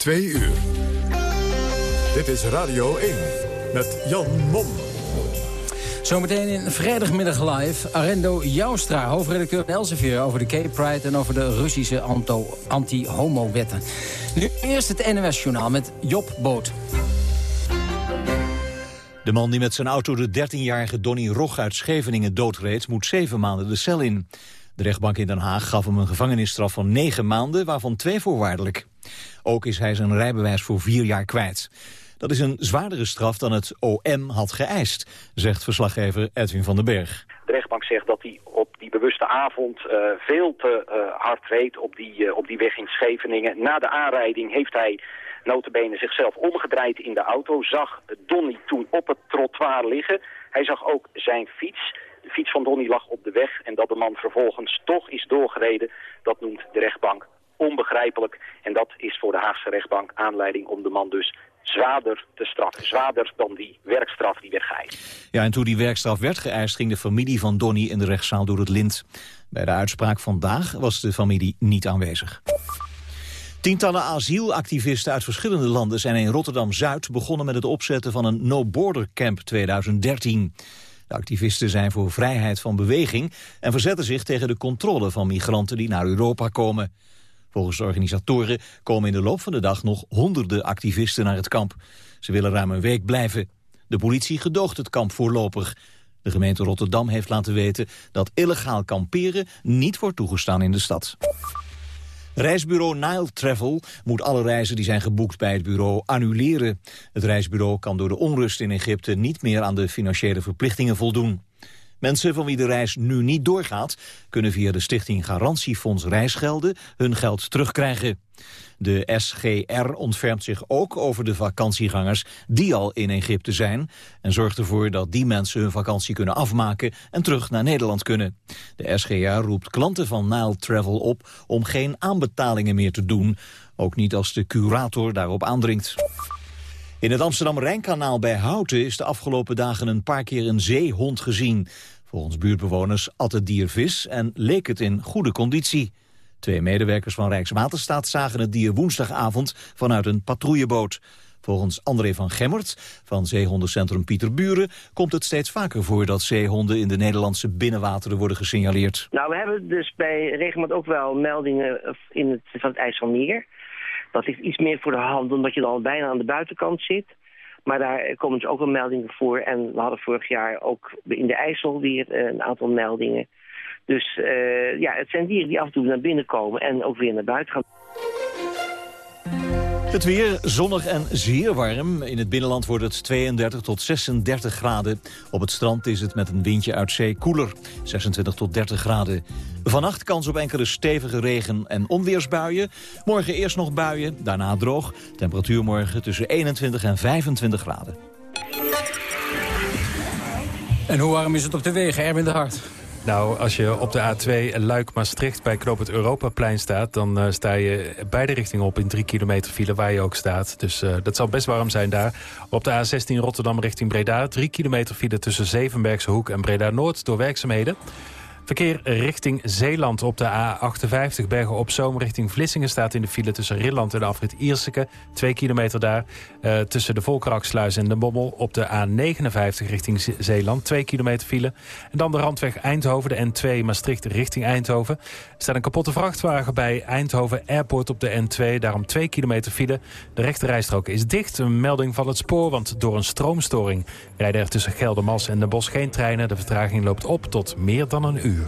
Twee uur. Dit is Radio 1 met Jan Mom. Zometeen in vrijdagmiddag live. Arendo Joustra, hoofdredacteur van Elsevier... over de Gay Pride en over de Russische anti-homo-wetten. Nu eerst het NOS-journaal met Job Boot. De man die met zijn auto de 13-jarige Donny Rog uit Scheveningen doodreed... moet zeven maanden de cel in. De rechtbank in Den Haag gaf hem een gevangenisstraf van negen maanden... waarvan twee voorwaardelijk. Ook is hij zijn rijbewijs voor vier jaar kwijt. Dat is een zwaardere straf dan het OM had geëist, zegt verslaggever Edwin van den Berg. De rechtbank zegt dat hij op die bewuste avond uh, veel te uh, hard reed op die, uh, op die weg in Scheveningen. Na de aanrijding heeft hij notabene zichzelf omgedraaid in de auto, zag Donny toen op het trottoir liggen. Hij zag ook zijn fiets. De fiets van Donny lag op de weg en dat de man vervolgens toch is doorgereden, dat noemt de rechtbank onbegrijpelijk. En dat is voor de Haagse rechtbank aanleiding om de man dus zwaarder te straffen. Zwaarder dan die werkstraf die werd geëist. Ja, en toen die werkstraf werd geëist ging de familie van Donny in de rechtszaal door het lint. Bij de uitspraak vandaag was de familie niet aanwezig. Tientallen asielactivisten uit verschillende landen zijn in Rotterdam-Zuid begonnen met het opzetten van een No-Border Camp 2013. De activisten zijn voor vrijheid van beweging en verzetten zich tegen de controle van migranten die naar Europa komen. Volgens de organisatoren komen in de loop van de dag nog honderden activisten naar het kamp. Ze willen ruim een week blijven. De politie gedoogt het kamp voorlopig. De gemeente Rotterdam heeft laten weten dat illegaal kamperen niet wordt toegestaan in de stad. Reisbureau Nile Travel moet alle reizen die zijn geboekt bij het bureau annuleren. Het reisbureau kan door de onrust in Egypte niet meer aan de financiële verplichtingen voldoen. Mensen van wie de reis nu niet doorgaat... kunnen via de stichting Garantiefonds Reisgelden hun geld terugkrijgen. De SGR ontfermt zich ook over de vakantiegangers die al in Egypte zijn... en zorgt ervoor dat die mensen hun vakantie kunnen afmaken en terug naar Nederland kunnen. De SGR roept klanten van Nile Travel op om geen aanbetalingen meer te doen. Ook niet als de curator daarop aandringt. In het Amsterdam-Rijnkanaal bij Houten is de afgelopen dagen een paar keer een zeehond gezien. Volgens buurtbewoners at het dier vis en leek het in goede conditie. Twee medewerkers van Rijkswaterstaat zagen het dier woensdagavond vanuit een patrouilleboot. Volgens André van Gemmert van zeehondencentrum Pieterburen komt het steeds vaker voor dat zeehonden in de Nederlandse binnenwateren worden gesignaleerd. Nou, we hebben dus bij regelmatig ook wel meldingen in het, van het IJsselmeer. Dat ligt iets meer voor de hand, omdat je dan bijna aan de buitenkant zit. Maar daar komen dus ook wel meldingen voor. En we hadden vorig jaar ook in de IJssel weer eh, een aantal meldingen. Dus uh, ja, het zijn dieren die af en toe naar binnen komen en ook weer naar buiten gaan. Het weer zonnig en zeer warm. In het binnenland wordt het 32 tot 36 graden. Op het strand is het met een windje uit zee koeler. 26 tot 30 graden. Vannacht kans op enkele stevige regen- en onweersbuien. Morgen eerst nog buien, daarna droog. Temperatuur morgen tussen 21 en 25 graden. En hoe warm is het op de wegen, Erwin de Hart? Nou, als je op de A2 Luik-Maastricht bij Knoop het Europaplein staat... dan uh, sta je beide richtingen op in drie kilometer file waar je ook staat. Dus uh, dat zal best warm zijn daar. Op de A16 Rotterdam richting Breda... drie kilometer file tussen Zevenbergse Hoek en Breda-Noord door werkzaamheden. Verkeer richting Zeeland op de A58 Bergen op Zoom richting Vlissingen staat in de file tussen Rilland en Afrit Ierseke. Twee kilometer daar. Uh, tussen de Volkraksluis en de Bommel op de A59 richting Zeeland. Twee kilometer file. En dan de randweg Eindhoven, de N2 Maastricht richting Eindhoven. Er staat een kapotte vrachtwagen bij Eindhoven Airport op de N2. Daarom twee kilometer file. De rechte rijstrook is dicht. Een melding van het spoor, want door een stroomstoring rijden er tussen Geldermals en de Bosch geen treinen. De vertraging loopt op tot meer dan een uur.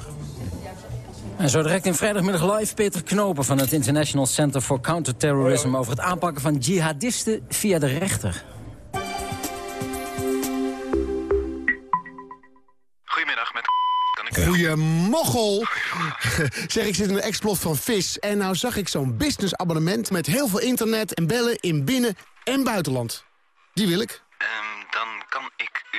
En zo direct in vrijdagmiddag live Peter Knopen van het International Center for Counterterrorism... over het aanpakken van jihadisten via de rechter. Goedemiddag, met kan ik... Goeiemoggel! zeg, ik zit in een explot van vis en nou zag ik zo'n businessabonnement... met heel veel internet en bellen in binnen- en buitenland. Die wil ik. Um, dan kan ik u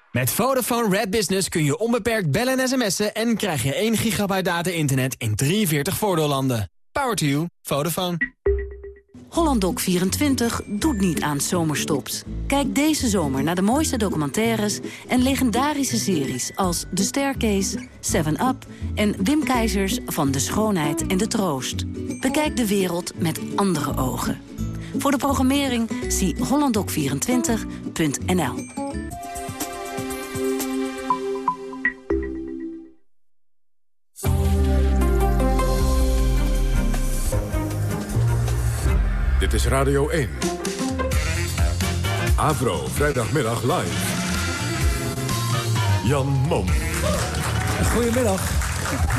Met Vodafone Red Business kun je onbeperkt bellen en sms'en... en krijg je 1 gigabyte data-internet in 43 voordeellanden. Power to you. Vodafone. Hollandok 24 doet niet aan zomerstops. Kijk deze zomer naar de mooiste documentaires en legendarische series als The Staircase, 7 Up en Wim Keizers van De Schoonheid en de Troost. Bekijk de wereld met andere ogen. Voor de programmering zie hollandok24.nl. Dit is Radio 1. Avro, vrijdagmiddag live. Jan Mom. Goedemiddag.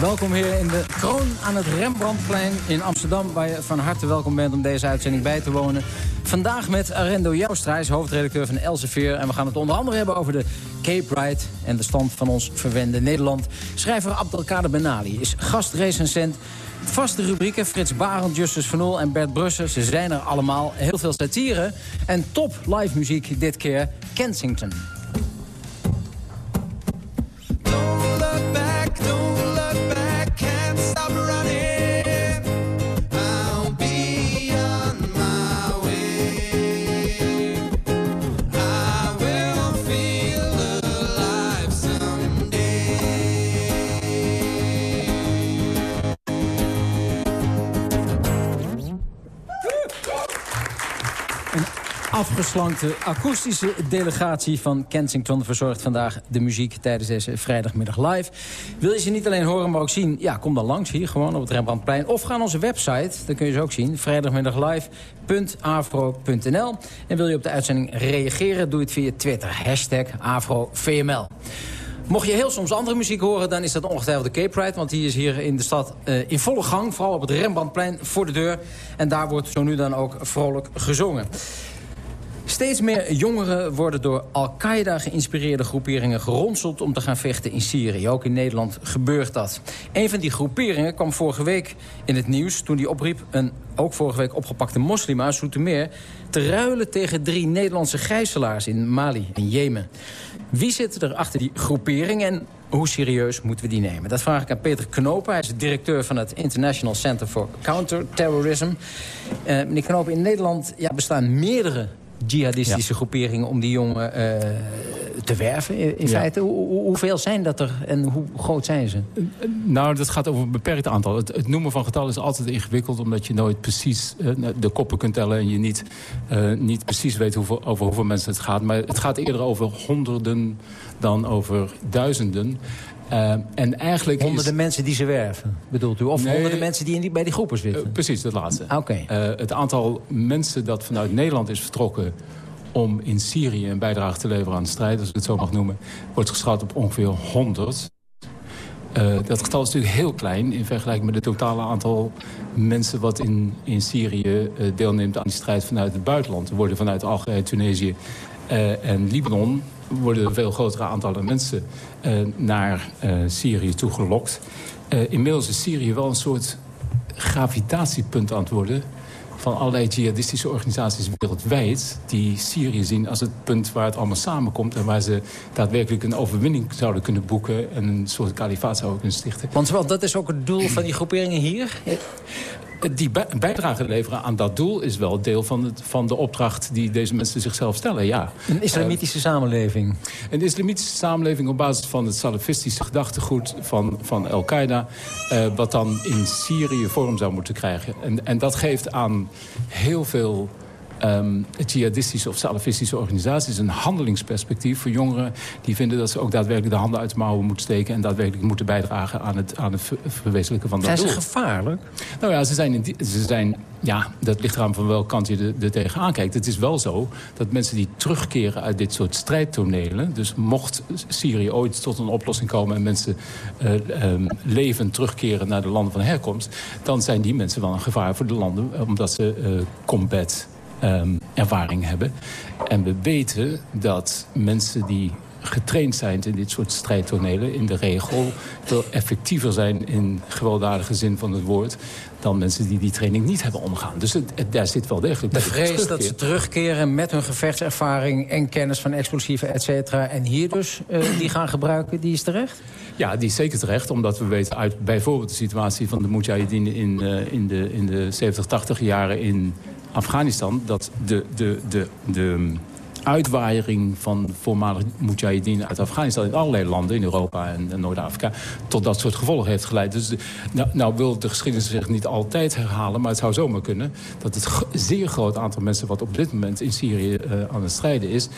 Welkom hier in de kroon aan het Rembrandtplein in Amsterdam... waar je van harte welkom bent om deze uitzending bij te wonen. Vandaag met Arendo Joustra, hoofdredacteur van Elsevier... en we gaan het onder andere hebben over de Cape Ride... en de stand van ons verwende Nederland. Schrijver Abdelkader Benali is gastrecensent... Vaste rubrieken, Frits Barend, Justus Van Oel en Bert Brussen. Ze zijn er allemaal. Heel veel satire. En top live muziek dit keer, Kensington. Afgeslankte akoestische delegatie van Kensington... verzorgt vandaag de muziek tijdens deze vrijdagmiddag live. Wil je ze niet alleen horen, maar ook zien? Ja, kom dan langs hier, gewoon op het Rembrandtplein. Of ga naar onze website, dan kun je ze ook zien. vrijdagmiddaglive.afro.nl En wil je op de uitzending reageren, doe het via Twitter. Hashtag AfroVML. Mocht je heel soms andere muziek horen, dan is dat ongetwijfeld de Cape Pride. Want die is hier in de stad uh, in volle gang. Vooral op het Rembrandtplein voor de deur. En daar wordt zo nu dan ook vrolijk gezongen. Steeds meer jongeren worden door Al-Qaeda geïnspireerde groeperingen geronseld om te gaan vechten in Syrië. Ook in Nederland gebeurt dat. Een van die groeperingen kwam vorige week in het nieuws toen die opriep een ook vorige week opgepakte moslim uit Soetermeer te ruilen tegen drie Nederlandse gijzelaars in Mali en Jemen. Wie zit er achter die groepering en hoe serieus moeten we die nemen? Dat vraag ik aan Peter Knopen. Hij is directeur van het International Center for Counterterrorism. Uh, meneer Knopen, in Nederland ja, bestaan meerdere jihadistische groeperingen om die jongen uh, te werven in, feite. Hoe, hoeveel zijn dat er en hoe groot zijn ze? Nou, dat gaat over een beperkt aantal. Het, het noemen van getallen is altijd ingewikkeld... omdat je nooit precies uh, de koppen kunt tellen... en je niet, niet precies weet hoeveel, over hoeveel mensen het gaat. Maar het gaat eerder over honderden dan over duizenden. Uh, en eigenlijk honderden is... mensen die ze werven, bedoelt u? Of nee, honderden mensen die in die, bij die groepen zitten? Uh, precies, dat laatste. Okay. Uh, het aantal mensen dat vanuit Nederland is vertrokken om in Syrië een bijdrage te leveren aan de strijd, als ik het zo mag noemen, wordt geschat op ongeveer 100. Uh, dat getal is natuurlijk heel klein in vergelijking met het totale aantal mensen wat in, in Syrië deelneemt aan die strijd vanuit het buitenland. Er worden vanuit Algerije, Tunesië en Libanon worden veel grotere aantallen mensen naar Syrië toegelokt. inmiddels is Syrië wel een soort gravitatiepunt aan het worden van allerlei jihadistische organisaties wereldwijd... die Syrië zien als het punt waar het allemaal samenkomt... en waar ze daadwerkelijk een overwinning zouden kunnen boeken... en een soort kalifaat zouden kunnen stichten. Want dat is ook het doel van die groeperingen hier? Die bijdrage leveren aan dat doel is wel deel van, het, van de opdracht die deze mensen zichzelf stellen, ja. Een islamitische uh, samenleving? Een islamitische samenleving op basis van het salafistische gedachtegoed van, van Al-Qaeda... Uh, wat dan in Syrië vorm zou moeten krijgen. En, en dat geeft aan heel veel um, jihadistische of salafistische organisaties... een handelingsperspectief voor jongeren die vinden dat ze ook daadwerkelijk de handen uit de mouwen moeten steken... en daadwerkelijk moeten bijdragen aan het, aan het verwezenlijken van dat zijn doel. Zijn ze gevaarlijk? Nou ja, ze zijn, in die, ze zijn ja, dat ligt eraan van welke kant je er, tegenaan kijkt. Het is wel zo dat mensen die terugkeren uit dit soort strijdtonelen... dus mocht Syrië ooit tot een oplossing komen... en mensen uh, um, levend terugkeren naar de landen van herkomst... dan zijn die mensen wel een gevaar voor de landen... omdat ze uh, combat um, ervaring hebben. En we weten dat mensen die getraind zijn in dit soort strijdtonelen... in de regel veel effectiever zijn in gewelddadige zin van het woord... dan mensen die die training niet hebben ondergaan. Dus het, daar zit wel degelijk... De vrees dat ze terugkeren met hun gevechtservaring... en kennis van explosieven, et cetera... en hier dus uh, die gaan gebruiken, die is terecht? Ja, die is zeker terecht. Omdat we weten uit bijvoorbeeld de situatie van de Mujahideen... in, uh, in, de, in de 70, 80 jaren in Afghanistan... dat de, de, de, de uitwaaiering van voormalig mujahideen uit Afghanistan... in allerlei landen, in Europa en, Noord-Afrika... tot dat soort gevolgen heeft geleid. Dus nou, nou, wil de geschiedenis zich niet altijd herhalen... maar het zou zomaar kunnen dat het zeer groot aantal mensen... wat op dit moment in Syrië uh, aan het strijden is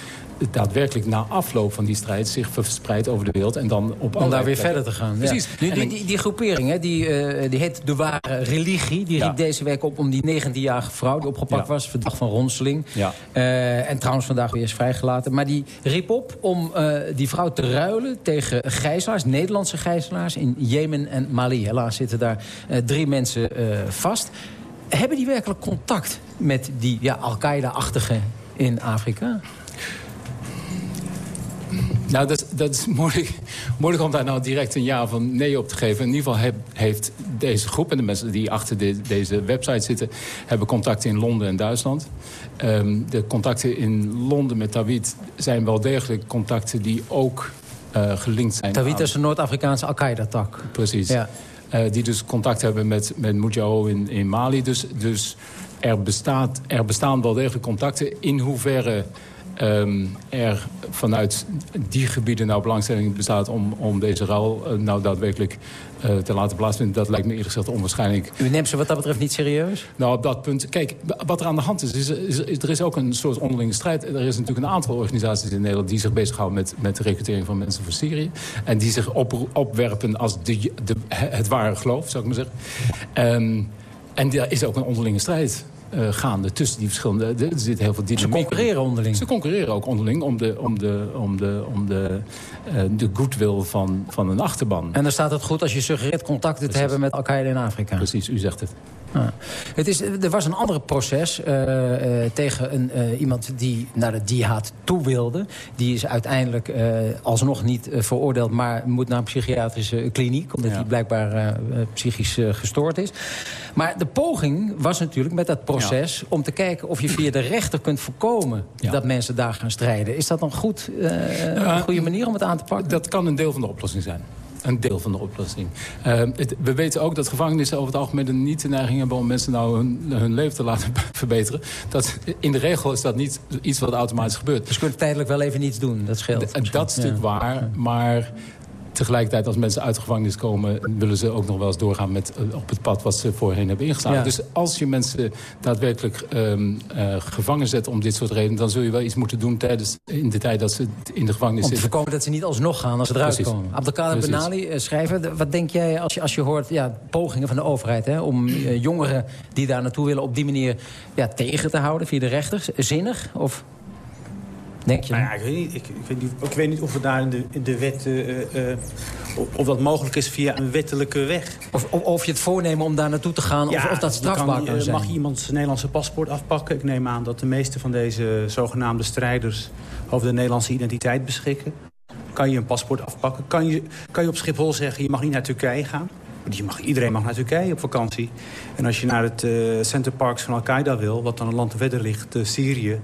daadwerkelijk na afloop van die strijd zich verspreidt over de wereld. En dan op Om daar weer verder te gaan. Precies. Die, die, die, groepering, hè, die, uh, die heet De Ware Religie. Die riep deze week op om die 19-jarige vrouw die opgepakt was... verdacht van ronseling. Uh, en trouwens vandaag weer is vrijgelaten. Maar die riep op om uh, die vrouw te ruilen tegen gijzelaars... Nederlandse gijzelaars in Jemen en Mali. Helaas zitten daar drie mensen vast. Hebben die werkelijk contact met die ja, Al-Qaeda-achtige in Afrika? Nou, dat, dat is moeilijk, moeilijk om daar nou direct een ja van nee op te geven. In ieder geval heeft deze groep en de mensen die achter de, deze website zitten... hebben contacten in Londen en Duitsland. Um, de contacten in Londen met Tawit zijn wel degelijk contacten die ook uh, gelinkt zijn. Tawit is een Noord-Afrikaanse Al-Qaeda-tak. Precies. Ja. Uh, die dus contact hebben met, met Mujao in, in Mali. Dus, dus er, bestaat, er bestaan wel degelijk contacten. In hoeverre um, er vanuit die gebieden nou belangstelling bestaat... om, om deze ruil uh, nou daadwerkelijk uh, te laten plaatsvinden... dat lijkt me eerlijk gezegd onwaarschijnlijk. U neemt ze wat dat betreft niet serieus? Nou, op dat punt... Kijk, wat er aan de hand is, is, is, is er is ook een soort onderlinge strijd. Er is natuurlijk een aantal organisaties in Nederland... die zich bezighouden met, met de recrutering van mensen voor Syrië. En die zich op, opwerpen als de, de, het ware geloof, zou ik maar zeggen. Um, en er is ook een onderlinge strijd uh, gaande tussen die verschillende... Er zit heel veel dynamiek. Ze concurreren onderling? Ze concurreren ook onderling om de, om de, om de, om de, uh, de goodwill van, van een achterban. En dan staat het goed als je suggereert contacten Precies. te hebben met Al-Qaeda in Afrika? Precies, u zegt het. Ah. Het is, er was een ander proces uh, uh, tegen een, uh, iemand die naar de jihad toe wilde. Die is uiteindelijk alsnog niet veroordeeld... maar moet naar een psychiatrische kliniek... omdat ja. hij blijkbaar psychisch gestoord is. Maar de poging was natuurlijk met dat proces... Ja. om te kijken of je via de rechter kunt voorkomen... Ja. dat mensen daar gaan strijden. Is dat een, goed, een goede manier om het aan te pakken? Dat kan een deel van de oplossing zijn een deel van de oplossing. Uh, het, we weten ook dat gevangenissen over het algemeen niet de neiging hebben... om mensen nou hun, hun leven te laten verbeteren. Dat, in de regel is dat niet iets wat automatisch gebeurt. Dus je kunt tijdelijk wel even niets doen, dat scheelt. D dat is natuurlijk ja. waar, maar tegelijkertijd als mensen uit de gevangenis komen... willen ze ook nog wel eens doorgaan met, uh, op het pad wat ze voorheen hebben ingeslagen. Ja. Dus als je mensen daadwerkelijk um, uh, gevangen zet om dit soort redenen... dan zul je wel iets moeten doen tijdens, in de tijd dat ze in de gevangenis zitten. Om te voorkomen dat ze niet alsnog gaan als ze eruit Precies. komen. Abdelkader Benali, uh, schrijver, wat denk jij als je, als je hoort ja, pogingen van de overheid... Hè, om jongeren die daar naartoe willen op die manier ja, tegen te houden via de rechters? Zinnig of... Denk je? Nou ja, ik, weet niet, ik, ik, weet niet, ik weet niet of we daar in de, in de wet... Uh, uh, of dat mogelijk is via een wettelijke weg. Of, of, of je het voornemen om daar naartoe te gaan, ja, of, of dat strafbaar kan, kan zijn. Mag iemand zijn Nederlandse paspoort afpakken? Ik neem aan dat de meeste van deze zogenaamde strijders... over de Nederlandse identiteit beschikken. Kan je een paspoort afpakken? Kan je, kan je op Schiphol zeggen, je mag niet naar Turkije gaan? Je mag, iedereen mag naar Turkije op vakantie. En als je naar het uh, Center Parks van Al-Qaeda wil... wat dan een land verder ligt, uh, Syrië...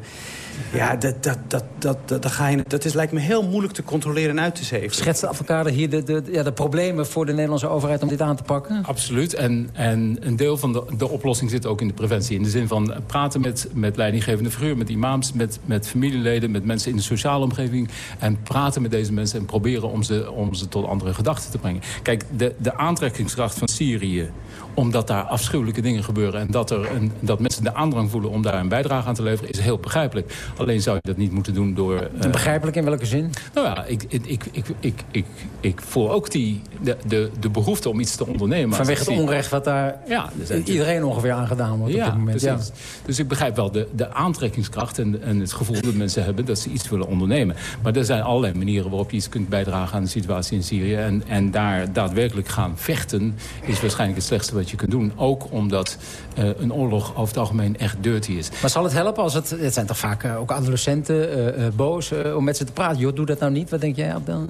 Ja, dat, dat, dat, dat, dat, dat, ga je, dat is, lijkt me heel moeilijk te controleren en uit te zeven. Schetst de advocaat hier de, de, ja, de problemen voor de Nederlandse overheid om dit aan te pakken? Absoluut. En, en een deel van de, de oplossing zit ook in de preventie. In de zin van praten met, met leidinggevende figuur, met imams, met, met familieleden, met mensen in de sociale omgeving. En praten met deze mensen en proberen om ze, om ze tot andere gedachten te brengen. Kijk, de, de aantrekkingskracht van Syrië omdat daar afschuwelijke dingen gebeuren... en dat, er een, dat mensen de aandrang voelen om daar een bijdrage aan te leveren... is heel begrijpelijk. Alleen zou je dat niet moeten doen door... Uh... Begrijpelijk in welke zin? Nou ja, ik, ik, ik, ik, ik, ik, ik voel ook die, de, de, de behoefte om iets te ondernemen. Vanwege het onrecht wat daar ja, iedereen ongeveer aan gedaan wordt ja, op dit moment. Ja. Dus ik begrijp wel de, de aantrekkingskracht en, en het gevoel dat mensen hebben... dat ze iets willen ondernemen. Maar er zijn allerlei manieren waarop je iets kunt bijdragen aan de situatie in Syrië. En, en daar daadwerkelijk gaan vechten is waarschijnlijk het slechtste wat je kunt doen. Ook omdat uh, een oorlog over het algemeen echt dirty is. Maar zal het helpen als het... Het zijn toch vaak uh, ook adolescenten uh, boos om met ze te praten. Joh, doe dat nou niet. Wat denk jij, dan?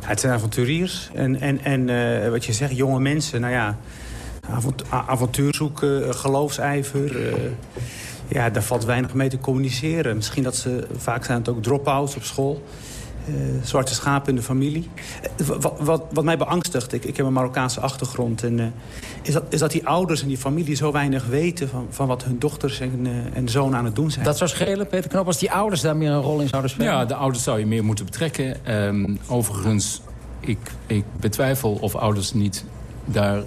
Ja, het zijn avonturiers. En, en, en wat je zegt, jonge mensen. Nou ja, avont avontuur zoeken, geloofsijver... ja, daar valt weinig mee te communiceren. Misschien dat ze... Vaak zijn het ook drop-outs op school. Uh, zwarte schapen in de familie. Uh, wat, wat, wat, mij beangstigt, ik, ik heb een Marokkaanse achtergrond... En, uh, is, dat, is dat die ouders en die familie zo weinig weten... van, van wat hun dochters en, en zoon aan het doen zijn. Dat zou schelen, Peter Knop, als die ouders daar meer een rol in zouden spelen? Ja, de ouders zou je meer moeten betrekken. Um, overigens, ik, ik betwijfel of ouders niet daar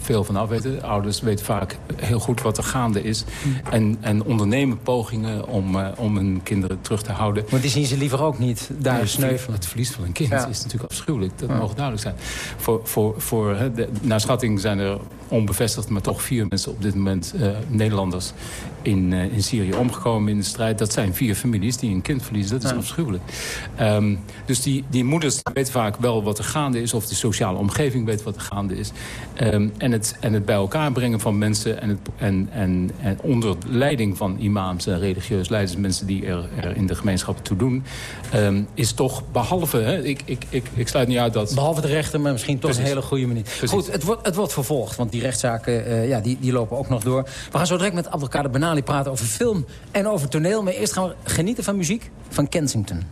veel van af weten. Ouders weten vaak heel goed wat er gaande is. En, en ondernemen pogingen om, uh, om hun kinderen terug te houden. Want die zien ze liever ook niet daar sneuvelen. Het verlies van een kind ja. is natuurlijk afschuwelijk. Dat ja. mogen duidelijk zijn. Voor, voor, voor, de, naar schatting zijn er onbevestigd, maar toch vier mensen op dit moment, uh, Nederlanders, in, uh, in Syrië omgekomen in de strijd. Dat zijn vier families die een kind verliezen. Dat is afschuwelijk. Um, dus die, die moeders weten vaak wel wat er gaande is, of de sociale omgeving weet wat er gaande is. Um, en, het, en het bij elkaar brengen van mensen en, het, en, en, en onder leiding van imams en religieus leiders, mensen die er, er in de gemeenschap toe doen, um, is toch behalve, hè, ik, ik, ik, ik sluit niet uit dat... Behalve de rechten, maar misschien toch Precies. een hele goede manier. Precies. Goed, het wordt, het wordt vervolgd, want die rechtszaken uh, ja, die, die lopen ook nog door. We gaan zo direct met Abdelkader Benali praten over film en over toneel. Maar eerst gaan we genieten van muziek van Kensington.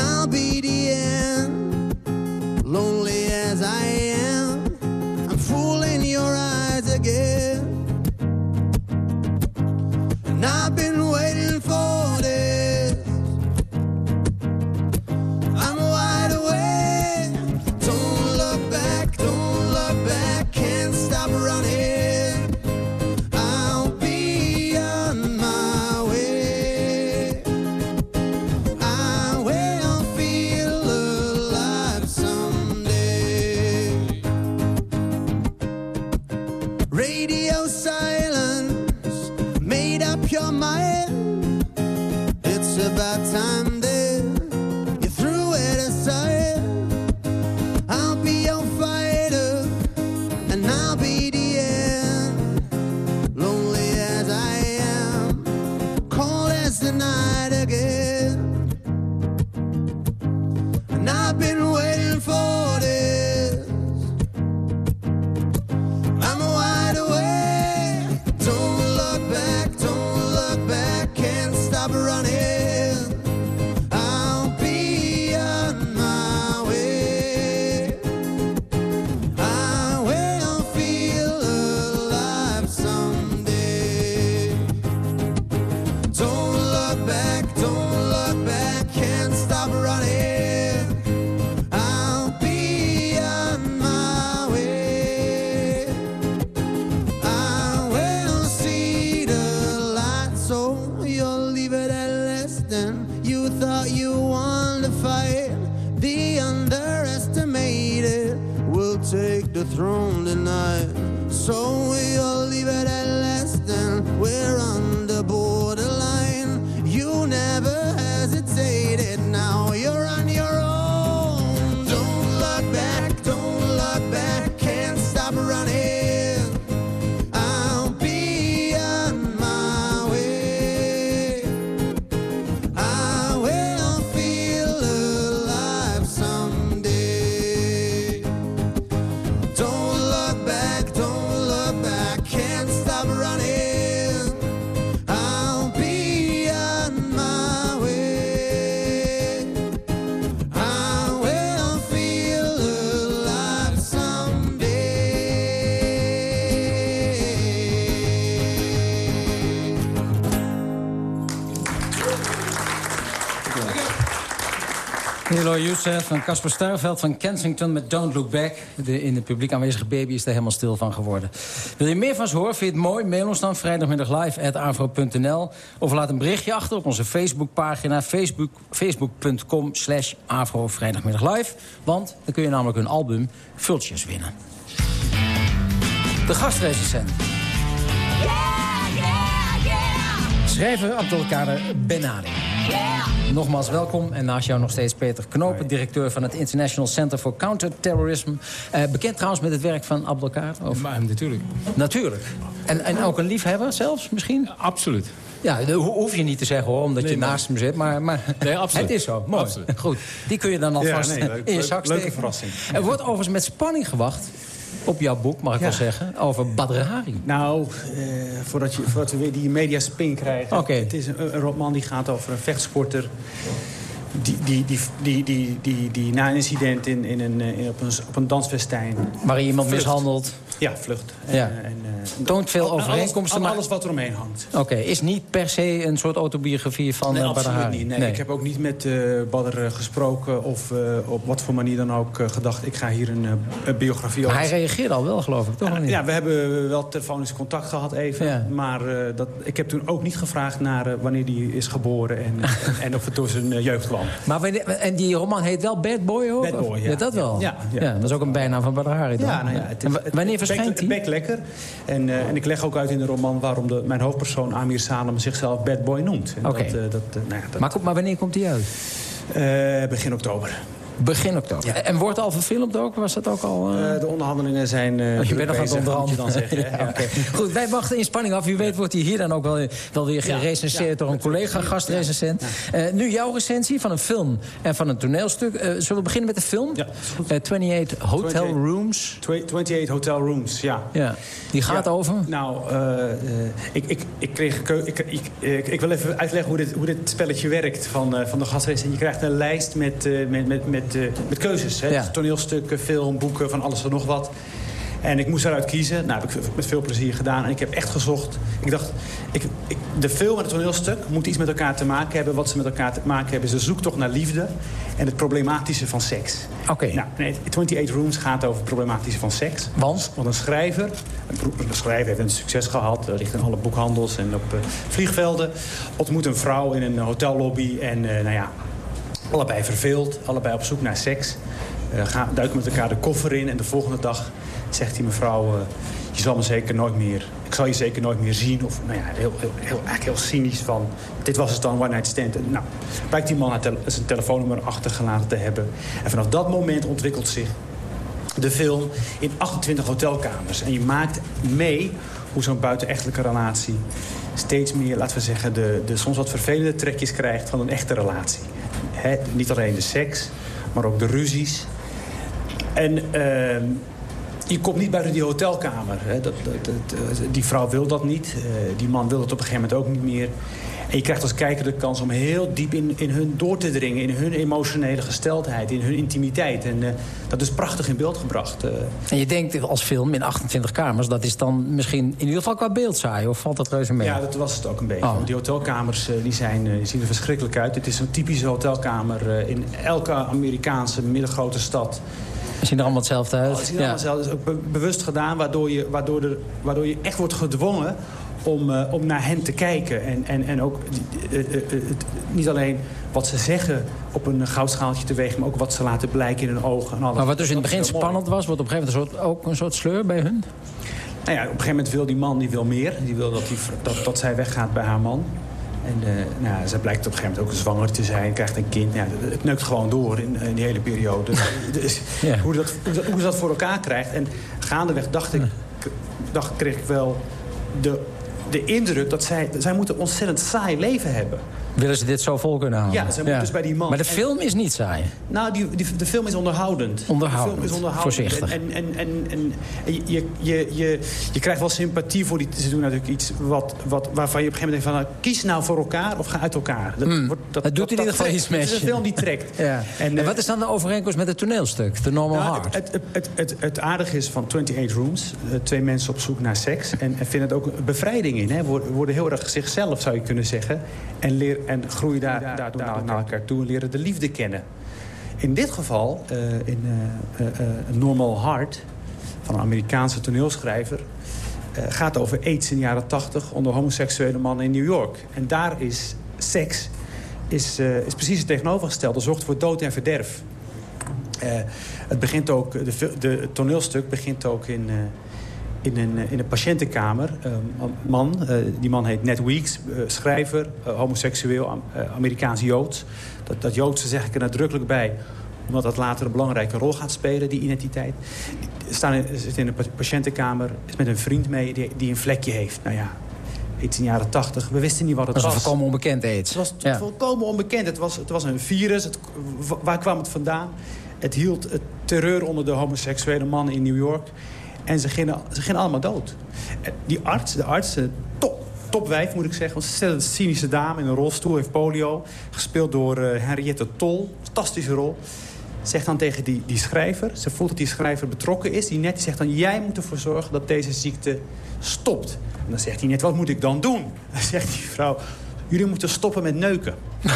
I'll be the Youssef van Casper Starveld van Kensington met Don't Look Back. De in het publiek aanwezige baby is er helemaal stil van geworden. Wil je meer van ze horen? Vind je het mooi? Mail ons dan vrijdagmiddag live at avro.nl. Of laat een berichtje achter op onze Facebookpagina. Facebook, Facebook.com slash avro vrijdagmiddag live. Want dan kun je namelijk een album Vultjes winnen. De gastrecensent. Schrijver Abdelkader Benadi. Nogmaals welkom. En naast jou nog steeds Peter Knopen, directeur van het International Center for Counterterrorism. Uh, bekend trouwens met het werk van Abdelkader? Of... Maar, natuurlijk. Natuurlijk. En, en ook een liefhebber zelfs misschien? absoluut. Ja, dat hoef je niet te zeggen hoor, omdat Nee, je maar- naast hem zit. Maar, maar Nee, absoluut. het is zo. Mooi. Absoluut. Goed. Die kun je dan alvast Ja, nee, leuk. in je Leuk- zak leuke verrassing. Er wordt overigens met spanning gewacht op jouw boek, mag ik Ja. wel zeggen, over Badr Hari. Nou, eh, voordat, je, voordat we weer die mediaspin krijgen. Oké. Het is een, een roman die gaat over een vechtsporter... Die, die, die, die, die, die, die na een incident in, in een, eh, in, op, een, op een dansfestijn... Waar iemand vlucht. mishandelt. Ja, vlucht. Ja. En, en, eh, Toont veel alles- overeenkomsten, al- maar- Alles wat er omheen hangt. Oké, is niet per se een soort autobiografie van Nee, eh, Badr Hari? niet. Nee, Ik heb ook niet met eh Badr eh, gesproken of eh, op wat voor manier dan ook eh, gedacht... ik ga hier een, eh, biografie over hij reageerde al wel, geloof ik, toch? niet? Ja, we hebben wel telefonisch contact gehad even. Ja. Maar eh, dat, ik heb toen ook niet gevraagd naar eh, wanneer hij is geboren... En, en, of het door zijn eh, jeugd kwam. Maar wanneer- en die roman heet wel Bad Boy ook? Bad Boy, ja. dat wel? Ja, ja. dat is ook een bijnaam van Badr? Ja, nou ja, het, het- wanneer verschijnt die? Lekker. En, eh, en ik leg ook uit in de roman waarom de, mijn hoofdpersoon Amir Salem zichzelf Bad Boy noemt. Oké. dat, eh, dat, eh, nou ja, dat, Maar, maar wanneer komt die uit? begin oktober. Begin oktober. En wordt al verfilmd ook? Was dat ook al... eh? Eh, de onderhandelingen zijn... eh, Oh, je bent nog aan het onderhandelen. dan zeggen. Ja. Goed, wij wachten in spanning af. Wie weet wordt hij hier dan ook wel, wel weer gerecenseerd ja, door een collega, gastrecensent. Eh, nu jouw recensie van een film en van een toneelstuk. Eh, zullen we beginnen met de film? Ja, is goed. Eh, 28 Hotel 28. Rooms. Twa- 28 Hotel Rooms, ja. Ja. Die gaat Ja, over? Nou, eh, eh, ik, ik, ik, kreeg ik, ik, ik, ik wil even uitleggen hoe dit, hoe dit spelletje werkt van, eh, van de gastrace. En je krijgt een lijst met, eh, met, met, met, eh, met keuzes. Hè? Ja. Toneelstukken, film, boeken, van alles en nog wat. En ik moest daaruit kiezen. Nou, heb ik met veel plezier gedaan. En ik heb echt gezocht. Ik dacht, ik, ik, de film en het toneelstuk moeten iets met elkaar te maken hebben. Wat ze met elkaar te maken hebben is de zoektocht naar liefde. En het problematische van seks. Oké. Nou, nee, 28 Rooms gaat over het problematische van seks. Want? Want een schrijver, een, schrijver heeft een succes gehad. Ligt in alle boekhandels en op eh, vliegvelden. Ontmoet een vrouw in een hotellobby. En eh, nou ja, allebei verveeld. Allebei op zoek naar seks. Eh duiken met elkaar de koffer in. En de volgende dag zegt die mevrouw... eh, je zal me zeker nooit meer... Ik zal je zeker nooit meer zien. Of nou ja, heel, heel, heel, eigenlijk heel cynisch van... Dit was het dan, one night stand. Nou, blijkt die man tele- zijn telefoonnummer achtergelaten te hebben. En vanaf dat moment ontwikkelt zich de film in 28 hotelkamers. En je maakt mee hoe zo'n buitenechtelijke relatie... steeds meer, laten we zeggen, de, de soms wat vervelende trekjes krijgt van een echte relatie. Niet alleen de seks, maar ook de ruzies. En ehm, je komt niet buiten die hotelkamer. Hè. Dat, dat, eh, die vrouw wil dat niet. Eh, die man wil het op een gegeven moment ook niet meer. En je krijgt als kijker de kans om heel diep in, in hun door te dringen. In hun emotionele gesteldheid, in hun intimiteit. En eh, dat is prachtig in beeld gebracht. eh. En je denkt als film in 28 kamers... dat is dan misschien in ieder geval qua beeld saai. Of valt dat reuze mee? Ja, dat was het ook een beetje. Oh. Want die hotelkamers eh, die zijn, die zien er verschrikkelijk uit. Het is een typische hotelkamer in elke Amerikaanse middelgrote stad. Ze zien er allemaal hetzelfde uit. Oh, het is allemaal zelf. Het is ook be- bewust gedaan, waardoor je, waardoor, er, waardoor je echt wordt gedwongen om, eh, om naar hen te kijken. En, en, en ook eh, eh, niet alleen wat ze zeggen op een goudschaaltje te wegen... maar ook wat ze laten blijken in hun ogen. En alles. Maar wat dus in het begin spannend was... wordt op een gegeven moment ook een soort sleur bij hun? Nou ja, op een gegeven moment wil die man die wil meer. Die wil dat, die, dat, dat zij weggaat bij haar man. En nou, zij blijkt op een gegeven moment ook zwanger te zijn. Krijgt een kind. Ja, het- neukt gewoon door in, in die hele periode. dus Ja. hoe, dat, hoe, dat, hoe ze dat voor elkaar krijgt. En gaandeweg dacht ik, dacht, kreeg ik wel de, de indruk... dat zij, zij moeten ontzettend saai leven hebben. Willen ze dit zo vol kunnen houden? Ja, ze moeten dus bij die man. Maar de En- film is niet saai. Nou, die, die, de film is onderhoudend. Onderhoudend, De film is onderhoudend. voorzichtig. En, en, en, je, je, je, je krijgt wel sympathie voor die... Ze doen natuurlijk iets wat, wat, waarvan je op een gegeven moment denkt van... nou, kies nou voor elkaar of ga uit elkaar. Dat, wordt- Dat Hmm. doet in ieder geval iets met Het is een film die trekt. Ja. En, eh, wat is dan de overeenkomst met het toneelstuk? The Normal nou, Heart? het, het, het, het, het aardige is van 28 Rooms. eh, twee mensen op zoek naar seks. En, en vinden het ook een bevrijding in. Hè. Worden, heel erg zichzelf, zou je kunnen zeggen. En, leer, en groeien daar, daardoor naar, naar elkaar toe. En leren de liefde kennen. In dit geval, in Normal Heart... van een Amerikaanse toneelschrijver... gaat over aids in de jaren 80 onder homoseksuele mannen in New York. En daar is seks is, is precies het tegenovergestelde. Zorgt voor dood en verderf. het, begint ook, de, de, het toneelstuk begint ook in, in een, in een patiëntenkamer. een man, eh, die man heet Ned Weeks, eh, schrijver, eh, homoseksueel, Amerikaans Joods. Dat, dat Joodse zeg ik er nadrukkelijk bij omdat dat later een belangrijke rol gaat spelen, die identiteit. Staan in, zit in een patiëntenkamer, is met een vriend mee die, die een vlekje heeft. Nou ja, iets in de jaren tachtig. We wisten niet wat het was. Het was volkomen onbekend aids. Het was volkomen onbekend. Het was, het was een virus. Het, waar kwam het vandaan? Het hield het terreur onder de homoseksuele mannen in New York. En ze gingen, ze allemaal dood. Die arts, de arts, top, topwijf moet ik zeggen. Want ze cynische dame in een rolstoel, heeft polio. Gespeeld door uh, Henriette Tol. Fantastische rol. Zegt dan tegen die, die schrijver, ze voelt dat die schrijver betrokken is. Die net zegt dan, jij moet ervoor zorgen dat deze ziekte stopt. En dan zegt hij net, wat moet ik dan doen? Dan zegt die vrouw, jullie moeten stoppen met neuken.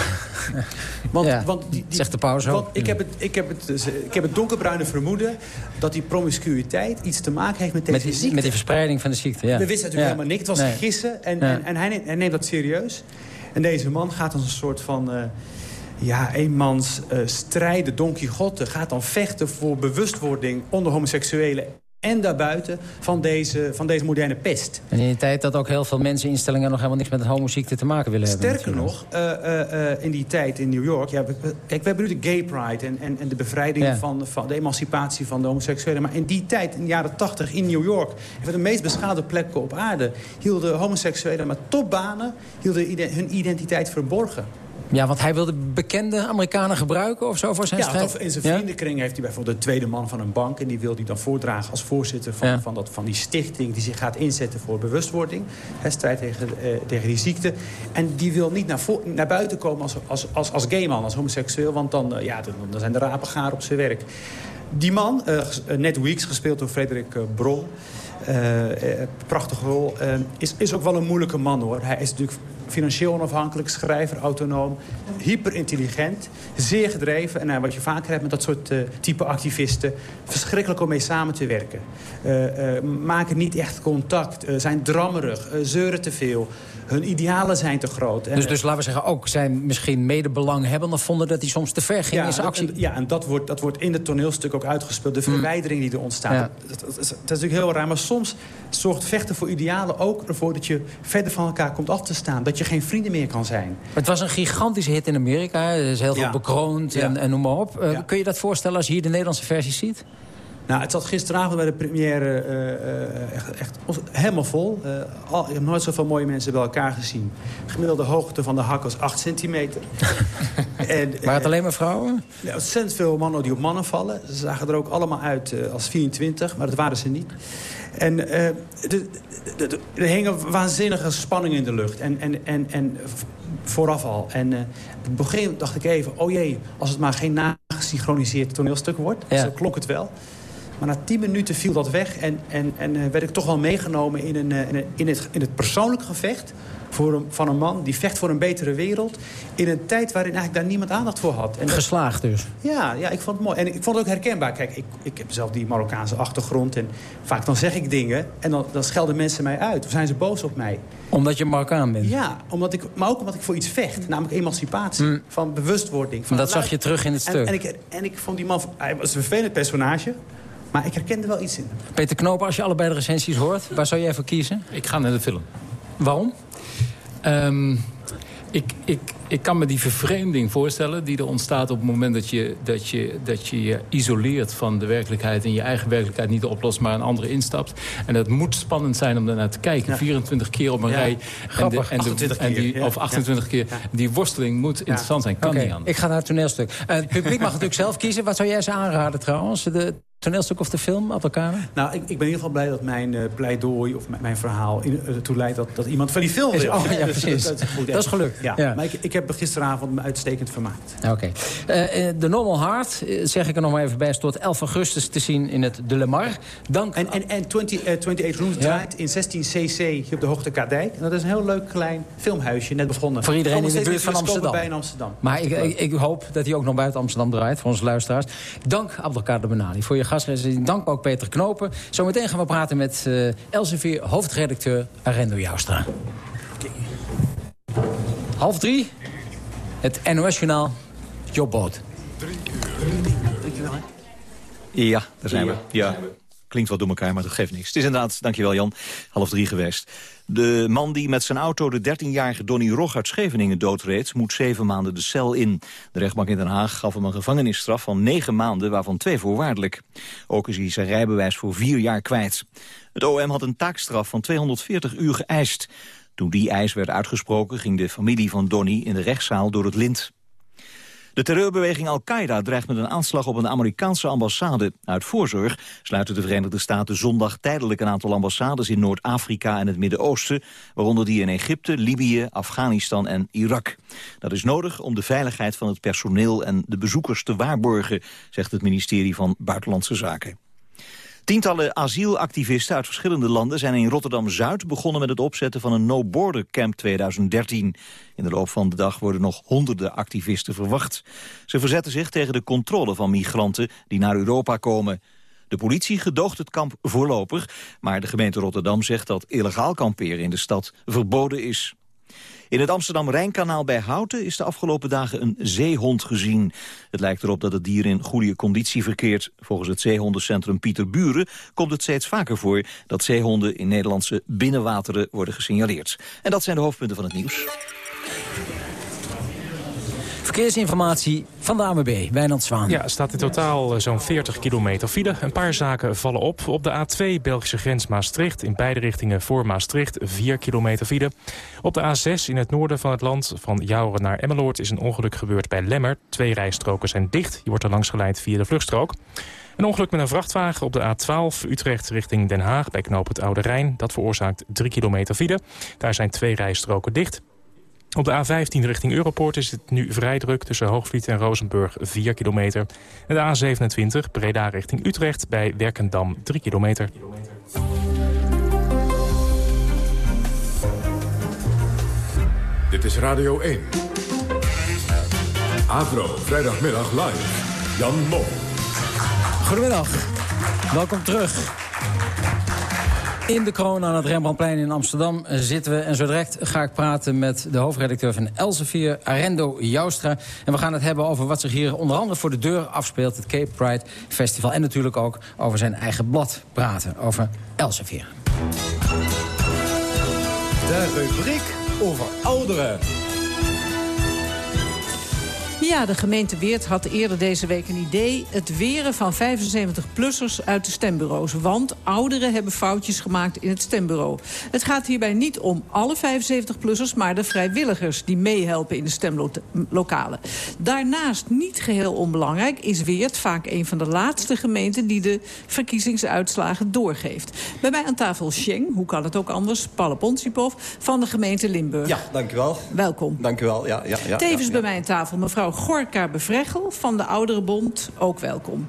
want, want die, die, zegt de pauze want ik, heb het, ik, heb het, ik heb het donkerbruine vermoeden... dat die promiscuïteit iets te maken heeft met deze met ziekte. Met die verspreiding van de ziekte, ja. We wisten natuurlijk helemaal niks. Het was nee. gissen en, en, en, hij, neemt, hij neemt dat serieus. En deze man gaat als een soort van... Uh, ja, eenmans uh, strijden, Don Quixote... gaat dan vechten voor bewustwording onder homoseksuelen en daarbuiten van deze, van deze moderne pest. En in die tijd dat ook heel veel mensen instellingen... nog helemaal niks met homoziekte te maken willen Sterker hebben. Sterker nog, uh, uh, in die tijd in New York... Ja, we, kijk, we hebben nu de gay pride en, en, en de bevrijding ja. van, van de emancipatie van de homoseksuelen. Maar in die tijd, in de jaren 80 in New York... van de meest beschaafde plekken op aarde... hielden homoseksuelen met topbanen hielden hun identiteit verborgen. Ja, want hij wilde bekende Amerikanen gebruiken of zo voor zijn ja, strijd? in zijn vriendenkring heeft hij bijvoorbeeld de tweede man van een bank... en die wil hij dan voordragen als voorzitter van, ja. van, dat, van die stichting... die zich gaat inzetten voor bewustwording. Hè, strijd tegen, eh, tegen die ziekte. En die wil niet naar, naar buiten komen als, als, als, als gayman, als homoseksueel... want dan, uh, ja, dan, dan zijn de rapen gaar op zijn werk. Die man, uh, Ned Weeks, gespeeld door Frederik uh, Brol... prachtige rol, is, is ook wel een moeilijke man, hoor. Hij is natuurlijk financieel onafhankelijk, schrijver, autonoom, hyperintelligent, zeer gedreven. En uh, wat je vaker hebt met dat soort uh, type activisten, verschrikkelijk om mee samen te werken. Uh, maken niet echt contact, zijn drammerig, zeuren te veel. Hun idealen zijn te groot. Dus, dus laten we zeggen, ook zijn misschien medebelanghebbenden vonden dat hij soms te ver ging ja, in zijn actie. En, ja, en dat wordt, dat wordt in het toneelstuk ook uitgespeeld. De verwijdering die er ontstaat. Ja. Dat, dat, is, dat, is, natuurlijk heel raar. Maar soms zorgt vechten voor idealen ook ervoor dat je verder van elkaar komt af te staan. Dat je geen vrienden meer kan zijn. Het was een gigantische hit in Amerika. Er is heel veel ja. bekroond en, en, noem maar op. Uh, kun je dat voorstellen als je hier de Nederlandse versie ziet? Nou, het zat gisteravond bij de première uh, uh, echt, echt, helemaal vol. Uh, al, ik heb nooit zoveel mooie mensen bij elkaar gezien. Gemiddelde hoogte van de hak was 8 centimeter. en, Waren het alleen maar vrouwen? Ja, ontzettend veel mannen die op mannen vallen. Ze zagen er ook allemaal uit als 24, maar dat waren ze niet. En er hing een waanzinnige spanning in de lucht. En, en, en, en vooraf al. En uh, het begin dacht ik even, oh jee, als het maar geen nagesynchroniseerd toneelstuk wordt. Ja. Zo klonk het wel. Maar na tien minuten viel dat weg en, en, en uh, werd ik toch wel meegenomen in, een, uh, in, het, in het persoonlijk gevecht voor een, van een man die vecht voor een betere wereld... in een tijd waarin eigenlijk daar niemand aandacht voor had. En Geslaagd dus. Ja, ja, ik vond het mooi. En ik vond het ook herkenbaar. Kijk, ik, ik heb zelf die Marokkaanse achtergrond. En vaak dan zeg ik dingen en dan, dan schelden mensen mij uit. Of zijn ze boos op mij. Omdat je Marokkaan bent? Ja, omdat ik, maar ook omdat ik voor iets vecht. Namelijk emancipatie. Mm. Van bewustwording. Van dat zag je terug in het stuk. En, en, ik, en ik vond die man... Hij was een vervelend personage. Maar ik herkende wel iets in. Peter Knopen, als je allebei de recensies hoort, waar zou jij voor kiezen? Ik ga naar de film. Waarom? Um, ik, ik, ik kan me die vervreemding voorstellen die er ontstaat op het moment dat je, dat, je, dat je je isoleert van de werkelijkheid en je eigen werkelijkheid niet oplost, maar een andere instapt. En dat moet spannend zijn om daarnaar te kijken. Ja. 24 keer op een ja. rij. En de, en de, 28 en die, keer. Of 28 keer. Die worsteling moet interessant zijn. Kan okay. niet anders. Ik ga naar het toneelstuk. Uh, het publiek mag natuurlijk zelf kiezen. Wat zou jij ze aanraden trouwens? De toneelstuk of de film, Abdelkader? Nou, ik, ik ben in ieder geval blij dat mijn uh, pleidooi of mijn verhaal in, uh, ertoe leidt dat, dat iemand van die film wil. Oh, ja, Dus precies. dat, dat, is goed. Dat is gelukt. Ja, Ja. maar ik, ik heb gisteravond me uitstekend vermaakt. Oké. Eh, eh, de Normal Heart, eh, zeg ik er nog maar even bij, is tot 11 augustus te zien in het De Lemar. Dank. En, en, en 20, eh, 28 Rooms draait in 16cc hier op de Hoogte Kadijk. En dat is een heel leuk klein filmhuisje, net begonnen. Voor iedereen in de buurt van Amsterdam. bij in Amsterdam. Maar ik, ik, ik hoop dat hij ook nog buiten Amsterdam draait, voor onze luisteraars. Dank Abdelkader Benali voor je gastrecensie. Dank ook Peter Knopen. Zometeen gaan we praten met eh Elsevier, hoofdredacteur Arendo Joustra. Half drie, het NOS-journaal, Jobboot. Ja, daar zijn we. Ja. Klinkt wel door elkaar, maar dat geeft niks. Het is inderdaad, dankjewel Jan, half drie geweest. De man die met zijn auto de 13-jarige Donny Rog Scheveningen doodreed... moet zeven maanden de cel in. De rechtbank in Den Haag gaf hem een gevangenisstraf van negen maanden... waarvan twee voorwaardelijk. Ook is hij zijn rijbewijs voor vier jaar kwijt. Het OM had een taakstraf van 240 uur geëist. Toen die eis werd uitgesproken ging de familie van Donny in de rechtszaal door het lint. De terreurbeweging Al-Qaeda dreigt met een aanslag op een Amerikaanse ambassade. Uit voorzorg sluiten de Verenigde Staten zondag tijdelijk een aantal ambassades in Noord-Afrika en het Midden-Oosten, waaronder die in Egypte, Libië, Afghanistan en Irak. Dat is nodig om de veiligheid van het personeel en de bezoekers te waarborgen, zegt het ministerie van Buitenlandse Zaken. Tientallen asielactivisten uit verschillende landen zijn in Rotterdam-Zuid begonnen met het opzetten van een no-border camp 2013. In de loop van de dag worden nog honderden activisten verwacht. Ze verzetten zich tegen de controle van migranten die naar Europa komen. De politie gedoogt het kamp voorlopig, maar de gemeente Rotterdam zegt dat illegaal kamperen in de stad verboden is. In het Amsterdam-Rijnkanaal bij Houten is de afgelopen dagen een zeehond gezien. Het lijkt erop dat het dier in goede conditie verkeert. Volgens het zeehondencentrum Pieter Buren komt het steeds vaker voor... dat zeehonden in Nederlandse binnenwateren worden gesignaleerd. En dat zijn de hoofdpunten van het nieuws. Verkeersinformatie van de AMB, Wijnand Zwaan. Ja, staat in totaal eh, zo'n 40 kilometer file. Een paar zaken vallen op. Op de A2 Belgische grens Maastricht. In beide richtingen voor Maastricht 4 kilometer file. Op de A6 in het noorden van het land van Jouren naar Emmeloord... is een ongeluk gebeurd bij Lemmer. Twee rijstroken zijn dicht. Je wordt er langs geleid via de vluchtstrook. Een ongeluk met een vrachtwagen op de A12 Utrecht richting Den Haag... bij knoop het Oude Rijn. Dat veroorzaakt 3 kilometer file. Daar zijn twee rijstroken dicht. Op de A15 richting Europoort is het nu vrij druk tussen Hoogvliet en Rozenburg 4 kilometer. En de A27 Breda richting Utrecht bij Werkendam 3 kilometer. Dit is Radio 1. Avro, vrijdagmiddag live. Jan Mol. Goedemiddag, welkom terug. In de kroon aan het Rembrandtplein in Amsterdam zitten we. En zo direct ga ik praten met de hoofdredacteur van Elsevier, Arendo Joustra. En we gaan het hebben over wat zich hier onder andere voor de deur afspeelt. Het Cape Pride Festival. En natuurlijk ook over zijn eigen blad praten. Over Elsevier. De rubriek over ouderen. Ja, de gemeente Weert had eerder deze week een idee. Het weren van 75-plussers uit de stembureaus. Want ouderen hebben foutjes gemaakt in het stembureau. Het gaat hierbij niet om alle 75-plussers... maar de vrijwilligers die meehelpen in de stemlokalen. Daarnaast, niet geheel onbelangrijk... is Weert vaak een van de laatste gemeenten... die de verkiezingsuitslagen doorgeeft. Bij mij aan tafel Schenk, hoe kan het ook anders... Palle Ponsipov van de gemeente Limburg. Ja, dankjewel. Welkom. Dankjewel, ja. ja, ja Tevens ja, bij mij aan tafel mevrouw Gorka Bevreggel van de Ouderenbond. Ook welkom.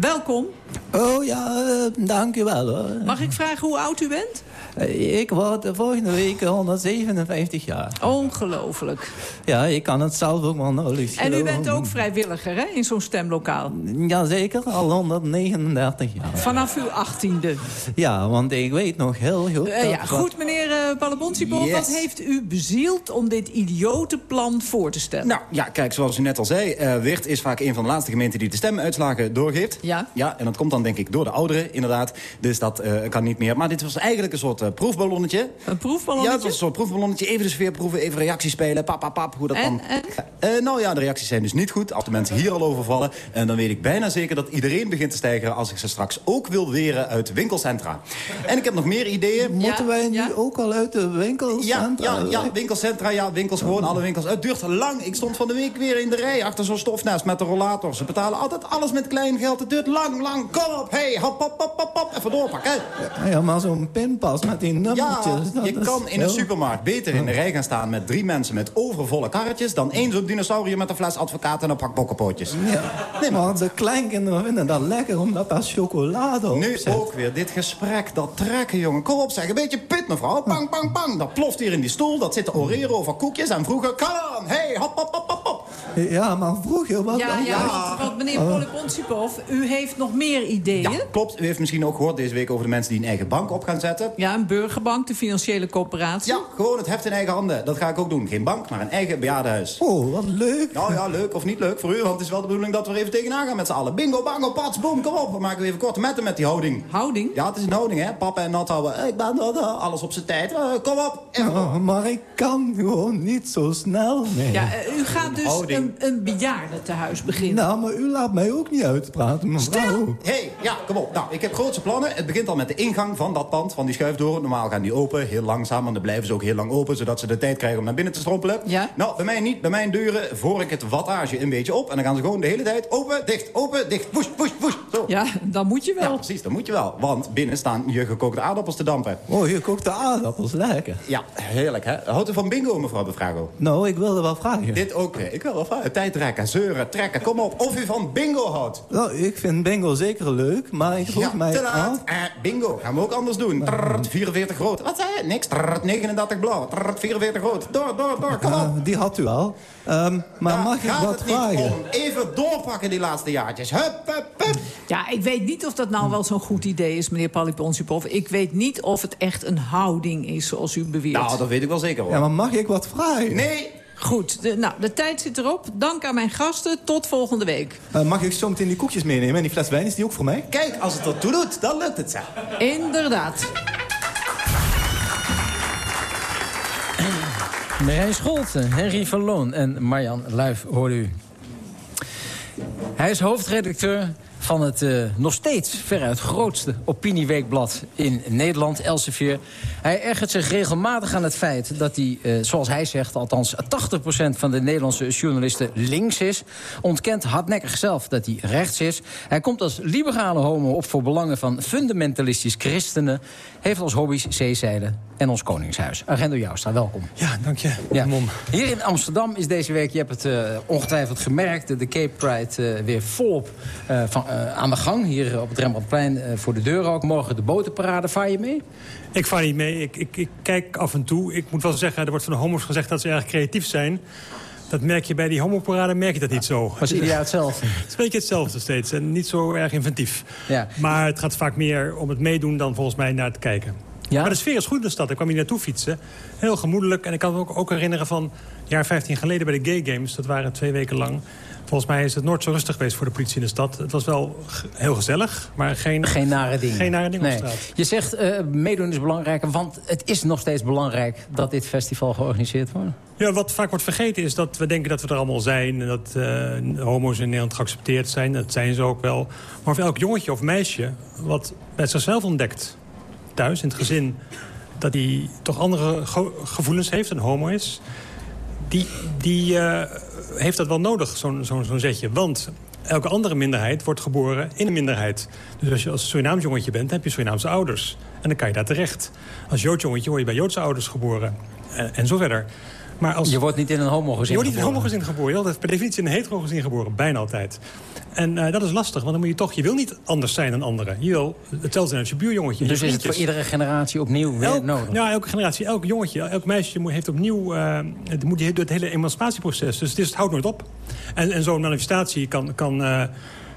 Welkom. Oh ja, uh, dank u wel hoor. Mag ik vragen hoe oud u bent? Uh, ik word volgende week 157 jaar. Ongelooflijk. Ja, ik kan het zelf ook wel nauwelijks En u bent ook vrijwilliger hè, in zo'n stemlokaal? Jazeker, al 139 jaar. Vanaf uw achttiende? Ja, want ik weet nog heel goed... Uh, ja, goed, meneer uh, yes. wat heeft u bezield om dit idiote plan voor te stellen? Nou, ja, kijk, zoals u net al zei, uh, is vaak een van de laatste gemeenten die de stemuitslagen doorgeeft. Ja. Ja, en dat komt dan denk ik door de ouderen, inderdaad. Dus dat uh, kan niet meer. Maar dit was eigenlijk een soort eh, proefballonnetje. Een proefballonnetje? Ja, het was een soort proefballonnetje. Even de sfeer proeven, even reacties spelen. Pap, pap, pap, hoe dat dan... Eh, nou ja, de reacties zijn dus niet goed. Als de mensen hier al over vallen. En dan weet ik bijna zeker dat iedereen begint te stijgen... als ik ze straks ook wil weren uit winkelcentra. En ik heb nog meer ideeën. Moeten wij nu ook al uit de winkelcentra? Ja, ja, ja, winkelcentra, ja, winkels, gewoon alle winkels. Het duurt lang. Ik stond van de week weer in de rij achter zo'n stofnest met de rollator. Ze betalen altijd alles met klein geld. Het duurt lang, lang. Kom op, hey, hop, hop, hop, hop, hop. Even doorpakken. Ja, maar zo'n pinpas nummertjes... Ja, dat je is kan in een supermarkt beter in de rij gaan staan... met drie mensen met overvolle karretjes... dan één zo'n dinosaurier met een fles advocaat en een pak bokkenpootjes. Ja, maar de kleinkinderen vinden dat lekker omdat daar chocolade op Nu zit. ook weer dit gesprek, dat trekken, jongen. Kom op, zeg, een beetje pit, mevrouw. Pang, pang, pang. Dat ploft hier in die stoel, dat zit te oreren over koekjes. En vroeger, come on, hey, hop, hop, hop, hop, hop. Ja, maar vroeger was Ja, dat... ja, want, want meneer. Polipontipov, u heeft nog meer ideeën. Ja, klopt. U heeft misschien ook gehoord deze week over de mensen die een eigen bank op gaan zetten. Ja, burgerbank, de financiële coöperatie. Ja, gewoon het heft in eigen handen. Dat ga ik ook doen. Geen bank, maar een eigen bejaardenhuis. Oh, wat leuk. Nou ja, leuk of niet leuk voor u, want het is wel de bedoeling dat we er even tegenaan gaan met z'n allen. Bingo, bango, pats, boom, kom op. We maken weer even korte metten met die houding. Houding? Ja, het is een houding, hè. Papa en nat houden. Ik ben dat, eh, alles op zijn tijd. Eh, kom op. Oh, maar ik kan gewoon niet zo snel meer. Ja, eh, u gaat dus Houding. een, een bejaardentehuis beginnen. Nou, maar u laat mij ook niet uitpraten, mevrouw. Hé, hey, ja, kom op. Nou, ik heb grootse plannen. Het begint al met de ingang van dat pand, van die Normaal gaan die open, heel langzaam. En dan blijven ze ook heel lang open, zodat ze de tijd krijgen om naar binnen te strompelen. Ja. Nou, bij mij niet. Bij mijn deuren voor ik het wattage een beetje op. En dan gaan ze gewoon de hele tijd open, dicht, open, dicht. Woes, woes, woes. Zo. Ja, dan moet je wel. Ja, precies, dat moet je wel. Want binnen staan je gekookte aardappels te dampen. Oh, je kookt de aardappels, lekker. Ja, heerlijk, hè? Houdt u van bingo, mevrouw Bevrago? Nou, ik wilde wel vragen. Dit ook. hè. Ik wil wel vragen. Tijd trekken, zeuren, trekken. Kom op. Of u van bingo houdt. Nou, ik vind bingo zeker leuk, maar ik vroeg Ja, mij te laat. Eh, bingo, gaan we ook anders doen. 44 rood. Wat zei je? Niks. Trrrt, 39 blauw. Trrrt, 44 rood. Door, door, door. Kom op. Ah, die had u al. Ehm, maar mag ik wat het niet vragen? om. Even doorpakken die laatste jaartjes. Hup, hup, hup. Ja, ik weet niet of dat nou wel zo'n goed idee is, meneer Paliponsipov. Ik weet niet of het echt een houding is, zoals u beweert. Nou, dat weet ik wel zeker hoor. Ja, maar mag ik wat vragen? Nee. Goed, de, nou, de tijd zit erop. Dank aan mijn gasten. Tot volgende week. Eh, mag ik zo meteen die koekjes meenemen? En die fles wijn, is die ook voor mij? Kijk, als het ertoe doet, dan lukt het zo. Inderdaad. Marijn Scholten, Henry van Loon en Marjan Luif hoorde u. Hij is hoofdredacteur van het eh, nog steeds veruit grootste opinieweekblad in Nederland, Elsevier. Hij ergert zich regelmatig aan het feit dat hij, eh, zoals hij zegt... althans 80% van de Nederlandse journalisten links is. Ontkent hardnekkig zelf dat hij rechts is. Hij komt als liberale homo op voor belangen van fundamentalistisch christenen... heeft als hobby's zeezeilen en ons koningshuis. Agenda Joustra, welkom. Ja, dank je. Ja. Hier in Amsterdam is deze week, je hebt het eh, ongetwijfeld gemerkt... de Cape Pride weer volop van, aan de gang. Hier op het Rembrandtplein eh, voor de deur ook. Morgen de botenparade. Vaar je mee? Ik vaar niet mee. Ik, ik, ik kijk af en toe. Ik moet wel zeggen, er wordt van de homo's gezegd dat ze erg creatief zijn. Dat merk je bij die homoparade, merk je dat niet zo. Is ieder jaar hetzelfde. Het is een beetje hetzelfde steeds en niet zo erg inventief. Ja. Maar het gaat vaak meer om het meedoen dan volgens mij naar het kijken. Ja? Maar de sfeer is goed in de stad. Ik kwam hier naartoe fietsen. Heel gemoedelijk. En ik kan me ook, ook herinneren van een jaar 15 geleden bij de Gay Games. Dat waren twee weken lang. Volgens mij is het nooit zo rustig geweest voor de politie in de stad. Het was wel heel gezellig, maar geen, Geen nare dingen. geen nare dingen Nee. op straat. Je zegt uh, meedoen is belangrijk, want het is nog steeds belangrijk... dat dit festival georganiseerd wordt. Ja, wat vaak wordt vergeten is dat we denken dat we er allemaal zijn... en dat uh, homo's in Nederland geaccepteerd zijn. Dat zijn ze ook wel. Maar voor elk jongetje of meisje wat bij zichzelf ontdekt... thuis, in het gezin, dat hij toch andere gevoelens heeft... en homo is, die, die uh, heeft dat wel nodig, zo'n zetje. Want elke andere minderheid wordt geboren in een minderheid. Dus als je als Surinaams jongetje bent, heb je Surinaamse ouders. En dan kan je daar terecht. Als Joods jongetje word je bij Joodse ouders geboren. En, en zo verder. Maar als... Je wordt niet in een homogezin Je wordt niet in een homogezin geboren. Je wordt per definitie in een hetero-gezin geboren. Bijna altijd. En uh, dat is lastig, want dan moet je toch... Je wil niet anders zijn dan anderen. Je wil hetzelfde zijn als je buurjongetje. Dus je is het voor iedere generatie opnieuw weer elk, nodig? Ja, elke generatie, elk jongetje, elk meisje heeft opnieuw... Uh, het moet door het hele emancipatieproces. Dus het, is, het houdt nooit op. En, en zo'n manifestatie kan... kan uh,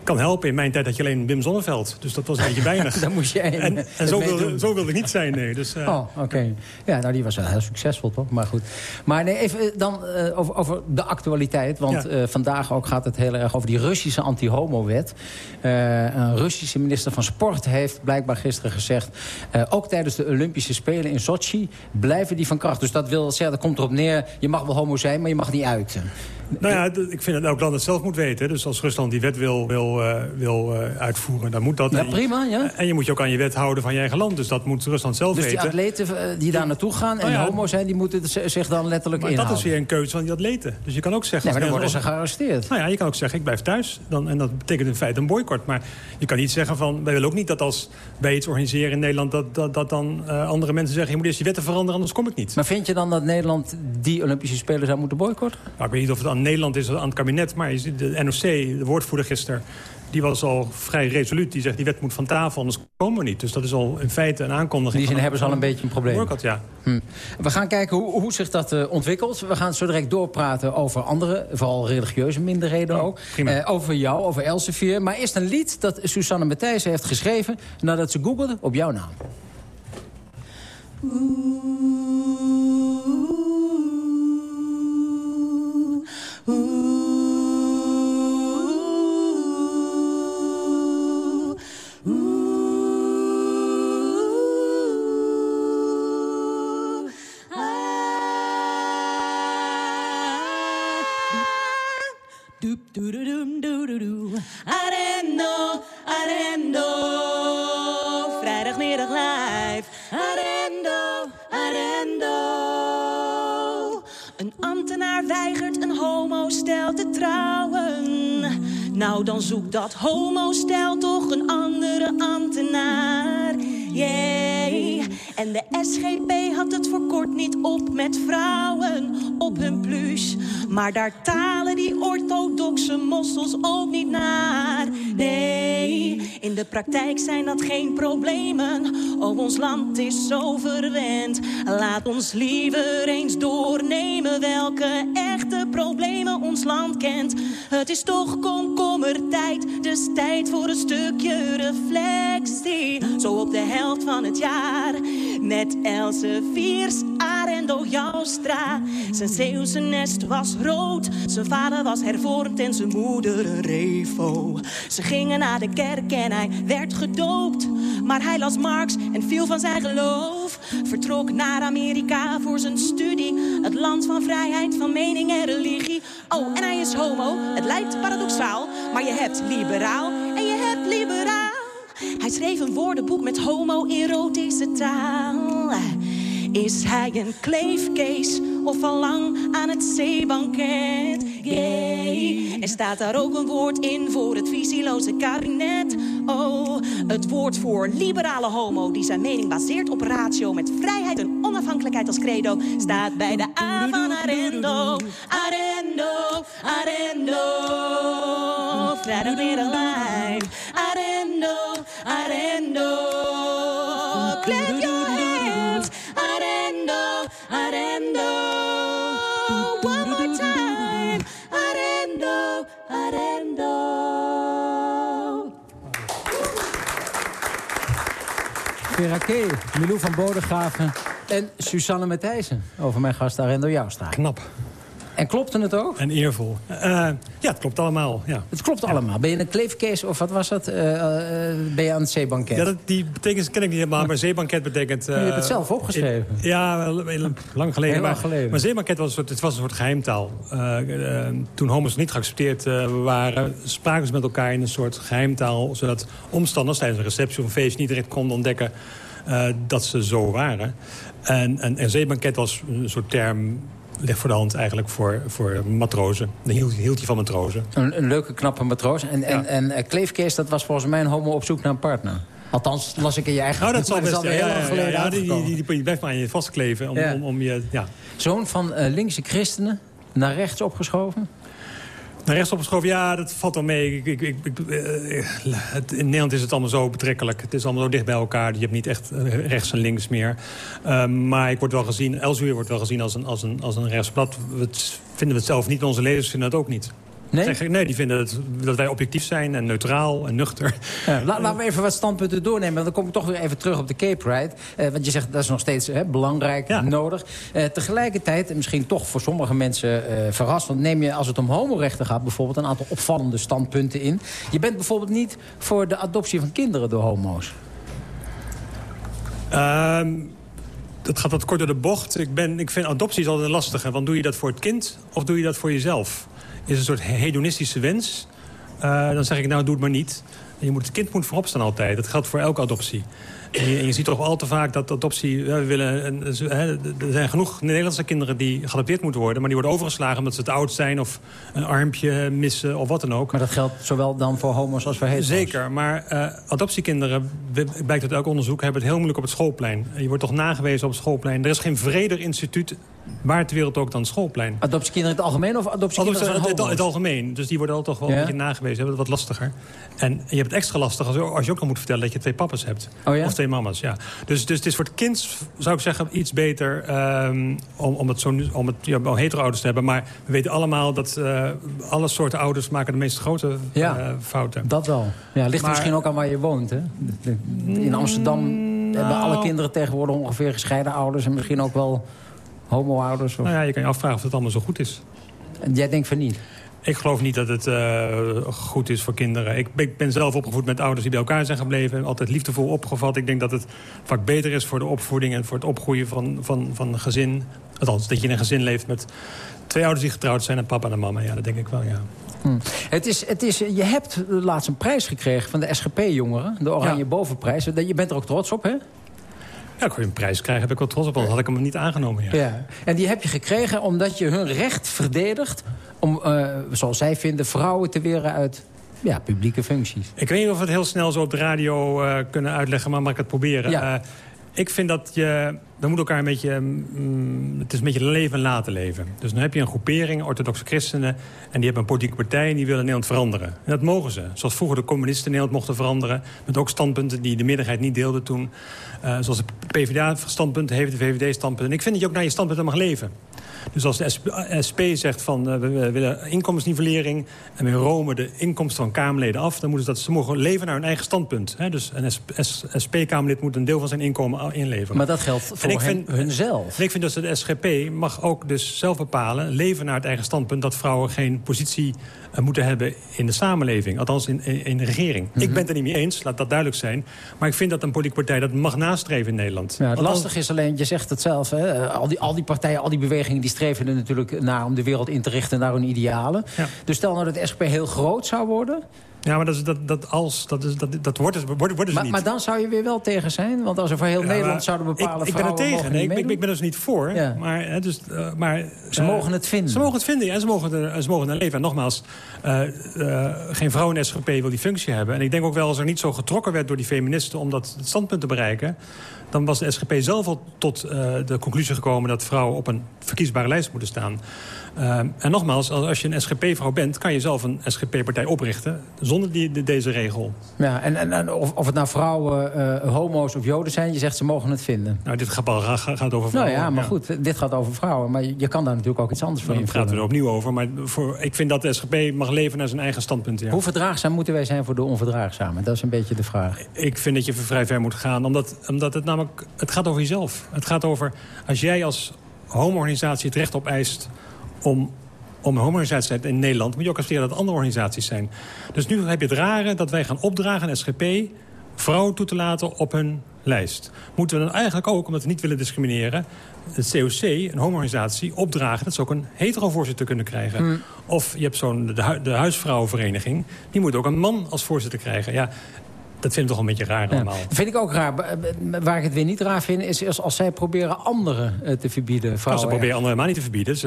kan helpen. In mijn tijd had je alleen Wim Zonneveld. Dus dat was een beetje weinig. Dan moest je En, en zo, wilde, zo wilde ik niet zijn, nee. Dus, eh, Oh, oké. Ja, nou, die was wel heel succesvol, toch? Maar goed. Maar nee, even eh, dan eh, over, over de actualiteit. Want Ja. vandaag ook gaat het heel erg over die Russische anti-homo-wet. Een Russische minister van Sport heeft blijkbaar gisteren gezegd... ook tijdens de Olympische Spelen in Sochi blijven die van kracht. Dus dat wil zeggen, dat komt erop neer... je mag wel homo zijn, maar je mag niet uiten. Nou ja, ik vind dat elk land het zelf moet weten. Dus als Rusland die wet wil, wil, eh, wil eh, uitvoeren, dan moet dat. Ja, En je- prima, ja. En je moet je ook aan je wet houden van je eigen land. Dus dat moet Rusland zelf Dus die weten. atleten eh, die daar naartoe gaan en Oh ja. homo zijn... die moeten zich dan letterlijk Maar inhouden. dat is weer een keuze van die atleten. Dus je kan ook zeggen... Nee, maar dan worden ze gearresteerd. Nou ja, je kan ook zeggen, ik blijf thuis. Dan, en dat betekent in feite een boycott. Maar je kan niet zeggen van... wij willen ook niet dat als wij iets organiseren in Nederland... dat, dat, dat dan andere mensen zeggen... je moet eerst je wetten veranderen, anders kom ik niet. Maar vind je dan dat Nederland die Olympische Spelen zou moeten boycotten? Nou, ik weet niet of het Nederland is aan het kabinet... maar je ziet de NOC, de woordvoerder gisteren... die was al vrij resoluut. Die zegt, die wet moet van tafel, anders komen we niet. Dus dat is al in feite een aankondiging. In die zin hebben ze al een beetje een probleem. Ja. Hm. We gaan kijken hoe, hoe zich dat eh, ontwikkelt. We gaan zo direct doorpraten over andere, vooral religieuze minderheden ook. Eh, over jou, over Elsevier. Maar eerst een lied dat Susanne Matthijssen heeft geschreven... nadat ze googelde op jouw naam. Doep doedoedoem doedoedoe. Arendo, Arendo. Weigert een homostel te trouwen. Nou, dan zoekt dat homostel toch een andere ambtenaar. Yay. En de SGP had het voor kort niet op met vrouwen op hun plus. Maar daar talen die orthodoxe mossels ook niet naar. Nee, in de praktijk zijn dat geen problemen. Oh, ons land is zo verwend. Laat ons liever eens doornemen welke echte problemen ons land kent. Het is toch komkommertijd, dus tijd voor een stukje reflectie. Zo op de helft van het jaar. Met Else Viers, Arendo Joustra. Zijn Zeeuwse nest was rood. Zijn vader was hervormd en zijn moeder een revo. Ze gingen naar de kerk en hij werd gedoopt. Maar hij las Marx en viel van zijn geloof. Vertrok naar Amerika voor zijn studie. Het land van vrijheid, van mening en religie. Oh, en hij is homo. Het lijkt paradoxaal. Maar je hebt liberaal en je hebt liberaal. Hij schreef een woordenboek met homo-erotische taal. Is hij een kleefkees of al lang aan het zeebanket? Yay. Er staat daar ook een woord in voor het visieloze kabinet. Oh, het woord voor liberale homo die zijn mening baseert op ratio... met vrijheid en onafhankelijkheid als credo... staat bij de A van Arendo. Arendo, Arendo. Vrijdagmiddag live. Vera K, Milou van Bodegraven en Susanne Matthijssen. Over mijn gast Arendo Joustra. Knap. En klopte het ook? En eervol. Eh, ja, het klopt allemaal. Ja. Het klopt allemaal. Ben je een kleefkees of wat was dat? Eh, eh, ben je aan het zeebanket? Ja, dat, die betekenis ken ik niet helemaal, maar zeebanket betekent... je hebt het zelf opgeschreven. in- ja, lang geleden. Heel lang maar, geleden. maar zeebanket was een soort, het was een soort geheimtaal. Eh, eh, toen homo's niet geaccepteerd waren, spraken ze met elkaar in een soort geheimtaal... zodat omstanders tijdens een receptie of een feest niet direct konden ontdekken... dat ze zo waren. En, en, en zeebanket was een soort term ligt voor de hand eigenlijk voor, voor matrozen. Dan hield, hield hij van matrozen. Een, een leuke, knappe matroos. En, en, en eh, kleefkees, dat was volgens mij een homo op zoek naar een partner. Althans, las ik in je eigen Nou, dat zal best. Ja, heel lang geleden ja, die, die, die, blijft maar aan je vastkleven. Om, om, om je, ja. Zoon van eh, linkse christenen, naar rechts opgeschoven? Naar ja, dat valt wel mee. Ik, ik, eh, het, in Nederland is het allemaal zo betrekkelijk. Het is allemaal zo dicht bij elkaar. Je hebt niet echt eh, rechts en links meer. Ehm, maar ik word wel gezien, Elsevier wordt wel gezien als een, als een, als een rechtsblad. We vinden we het zelf niet, onze lezers vinden het ook niet. Nee? Nee, die vinden dat, dat wij objectief zijn en neutraal en nuchter. Ja, laten we even wat standpunten doornemen. Want dan kom ik toch weer even terug op de Cape Pride. Eh, want je zegt dat is nog steeds hè, belangrijk, nodig. Eh, tegelijkertijd, misschien toch voor sommige mensen eh, verrast... want neem je als het om homorechten gaat bijvoorbeeld... een aantal opvallende standpunten in. Je bent bijvoorbeeld niet voor de adoptie van kinderen door homo's. Ehm, dat gaat wat kort door de bocht. Ik, ben, ik vind adoptie altijd lastige. Want doe je dat voor het kind of doe je dat voor jezelf? Is een soort hedonistische wens. Uh, dan zeg ik, nou, doe het maar niet. Je moet, het kind moet voorop staan altijd. Dat geldt voor elke adoptie. En je, ziet toch al te vaak dat adoptie... we willen, er zijn genoeg Nederlandse kinderen die geadopteerd moeten worden... maar die worden overgeslagen omdat ze te oud zijn... of een armpje missen of wat dan ook. Maar dat geldt zowel dan voor homo's als voor hetero's? Zeker, maar uh, adoptiekinderen, blijkt uit elk onderzoek... hebben het heel moeilijk op het schoolplein. Je wordt toch nagewezen op het schoolplein. Er is geen vreder instituut waar ter wereld ook dan schoolplein. Adoptiekinderen in het algemeen of adoptiekinderen Adoptie, het, het, algemeen. Dus die worden al toch wel een beetje nagewezen. Hebben het wat lastiger. En je hebt het extra lastig als, als je ook nog moet vertellen... dat je twee papa's hebt. Oh ja? Of twee mama's, ja. Dus, dus het is voor het kind, zou ik zeggen, iets beter... Um, om, om het, zo, om het ja, hetero-ouders te hebben. Maar we weten allemaal dat uh, alle soorten ouders... maken de meest grote ja, uh, fouten. dat wel. Ja, ligt Maar- misschien ook aan waar je woont, hè? In Amsterdam hebben alle Nou. kinderen tegenwoordig ongeveer gescheiden ouders... en misschien ook wel homo-ouders. Of... Nou ja, je kan je afvragen of het allemaal zo goed is. En Jij denkt van niet? Ik geloof niet dat het eh, goed is voor kinderen. Ik ben, ik ben zelf opgevoed met ouders die bij elkaar zijn gebleven. Altijd liefdevol opgevat. Ik denk dat het vaak beter is voor de opvoeding... en voor het opgroeien van, van, van een gezin. Althans, dat je in een gezin leeft met twee ouders die getrouwd zijn... en papa en mama. Ja, dat denk ik wel, ja. Hm. Het is, het is, je hebt laatst een prijs gekregen van de SGP-jongeren. De Oranje Ja. Bovenprijs. Je bent er ook trots op, hè? Ja, ik een prijs krijgen, heb ik wel trots op. Anders had ik hem niet aangenomen, ja. Ja. En die heb je gekregen omdat je hun recht verdedigt... om, eh, zoals zij vinden, vrouwen te weren uit ja, publieke functies. Ik weet niet of we het heel snel zo op de radio eh, kunnen uitleggen, maar mag ik het proberen? Ja. Eh, ik vind dat je... We moeten elkaar een beetje... mm, het is een beetje leven en laten leven. Dus dan heb je een groepering, orthodoxe christenen... en die hebben een politieke partij en die willen Nederland veranderen. En dat mogen ze. Zoals vroeger de communisten Nederland mochten veranderen... met ook standpunten die de meerderheid niet deelde toen. Eh, zoals de PvdA standpunten heeft, de VVD standpunten. En ik vind dat je ook naar je standpunten mag leven. Dus als de SP, SP zegt van uh, we, willen inkomensnivellering... en we romen de inkomsten van Kamerleden af... dan moeten ze, dat, ze mogen leven naar hun eigen standpunt. Hè? Dus een SP-Kamerlid moet een deel van zijn inkomen inleveren. Maar dat geldt voor En ik hen, vind- hunzelf. En ik vind dus dat de SGP mag ook dus zelf bepalen... leven naar het eigen standpunt... dat vrouwen geen positie eh, moeten hebben in de samenleving. Althans in, in, de regering. Mhm. Ik ben het er niet mee eens, laat dat duidelijk zijn. Maar ik vind dat een politieke partij dat mag nastreven in Nederland. Ja, het lastig is alleen, je zegt het zelf... Hè, eh, al, die, al die partijen, al die bewegingen... die streven er natuurlijk naar om de wereld in te richten naar hun idealen. Dus stel nou dat de SGP heel groot zou worden... Ja, maar dat, is, dat, dat, als, dat, is, dat, dat ze- worden, worden ze Maar, niet. maar dan zou je weer wel tegen zijn. Want als er voor heel Ja, Nederland zouden bepalen... Ik, ik ben er tegen. Nee, ik, ik, ben er dus niet voor. Ja. Maar, dus, eh, maar, Ze eh, mogen het vinden. Ze mogen het vinden, ja. En ze mogen er, ze mogen er leven. En nogmaals, eh, geen vrouw in de SGP wil die functie hebben. En ik denk ook wel, als er niet zo getrokken werd door die feministen... om dat standpunt te bereiken... dan was de SGP zelf al tot de conclusie gekomen... dat vrouwen op een verkiesbare lijst moeten staan. Eh, en nogmaals, als, je een SGP-vrouw bent... kan je zelf een SGP-partij oprichten zonder die, de- deze regel. Ja, en, en, en of, of het nou vrouwen, eh, homo's of joden zijn... je zegt ze mogen het vinden. Nou, dit gaat, gaat, gaat over Nou vrouwen. ja, maar goed, dit gaat over vrouwen. Maar je, kan daar natuurlijk ook iets anders voor praten we invullen. er opnieuw over. Maar voor, ik vind dat de SGP mag leven naar zijn eigen standpunt. Ja. Hoe verdraagzaam moeten wij zijn voor de onverdraagzamen? Dat is een beetje de vraag. Ik vind dat je vrij ver moet gaan. Omdat, omdat het namelijk... Het gaat over jezelf. Het gaat over... Als jij als homo-organisatie het recht op eist... om om een homo-organisatie te zijn in Nederland... moet je ook accepteren dat andere organisaties zijn. Dus nu heb je het rare dat wij gaan opdragen aan SGP... vrouwen toe te laten op hun lijst. Moeten we dan eigenlijk ook, omdat we niet willen discrimineren... het COC, een homo-organisatie, opdragen... dat ze ook een hetero-voorzitter kunnen krijgen. Hmm. Of je hebt zo'n de, hu- de huisvrouwenvereniging... die moet ook een man als voorzitter krijgen. Ja, dat vind ik toch een beetje raar allemaal. dat vind ik ook raar. Waar ik het weer niet raar vind, is als, zij proberen anderen eh, te verbieden. Nou, Vrouwen. ze proberen anderen helemaal niet te verbieden.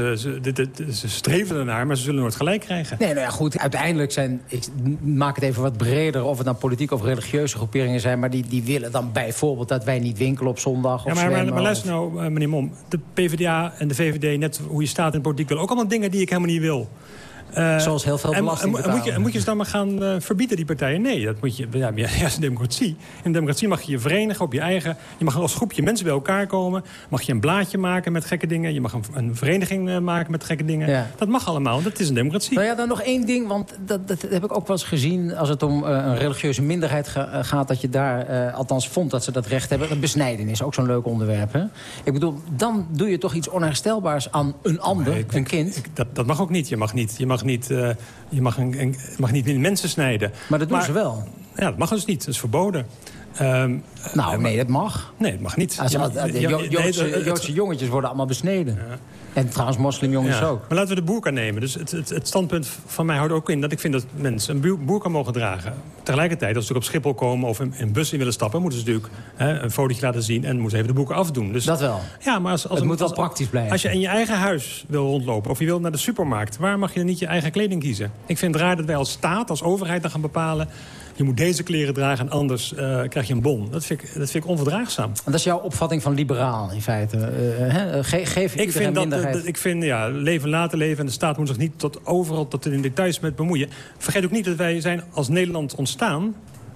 Ze, streven ernaar, maar ze zullen nooit gelijk krijgen. Nee, nou ja, goed. Uiteindelijk zijn, ik maak het even wat breder... of het nou politiek of religieuze groeperingen zijn... maar die, die willen dan bijvoorbeeld dat wij niet winkelen op zondag. Ja, maar, maar, zwemmen maar luister of- nou, eh, meneer Mom. De PvdA en de VVD, net hoe je staat in de politiek... willen ook allemaal dingen die ik helemaal niet wil. Uh, Zoals heel veel belasting en, en, moet je, moet je ze dan maar gaan uh, verbieden, die partijen? Nee, dat moet je, ja, ja, is een democratie. In een democratie mag je je verenigen op je eigen... Je mag als groepje mensen bij elkaar komen. Mag je een blaadje maken met gekke dingen. Je mag een, een vereniging uh, maken met gekke dingen. Ja. Dat mag allemaal, dat is een democratie. Nou ja, dan nog één ding, want dat, dat heb ik ook wel eens gezien... als het om een religieuze minderheid ga, gaat... dat je daar, althans vond dat ze dat recht hebben. Dat besnijden is ook zo'n leuk onderwerp. Hè? Ik bedoel, dan doe je toch iets onherstelbaars aan een ander, nee, een kind. Ik, dat, dat mag ook niet. Je mag niet, je mag niet, uh, je mag een, een, mag niet mensen snijden. Maar dat doen maar, ze wel. Ja, dat mag dus niet. Dat is verboden. Um, nou, nee, dat mag. Nee, dat mag niet. Als, als, de, jo Joodse, jongetjes worden allemaal besneden. Ja. En trouwens moslimjongens ja. ook. Maar laten we de boerka nemen. Dus het, het, het, standpunt van mij houdt ook in dat ik vind dat mensen een boerka mogen dragen. Tegelijkertijd, als ze op Schiphol komen of in een bus in willen stappen... moeten ze natuurlijk hè, een fotootje laten zien en moeten even de boeken afdoen. Dus, dat wel. Ja, maar als, als het moet wel praktisch blijven. Als je in je eigen huis wil rondlopen of je wilt naar de supermarkt... waar mag je dan niet je eigen kleding kiezen? Ik vind het raar dat wij als staat, als overheid dan gaan bepalen je moet deze kleren dragen en anders uh, krijg je een bon. Dat vind, ik, dat vind ik onverdraagzaam. Dat is jouw opvatting van liberaal in feite? Uh, Ge geef ik vind dat, dat, Ik vind, ja, leven laten leven en de staat moet zich niet tot overal tot in details met bemoeien. Vergeet ook niet dat wij zijn als Nederland ontstaan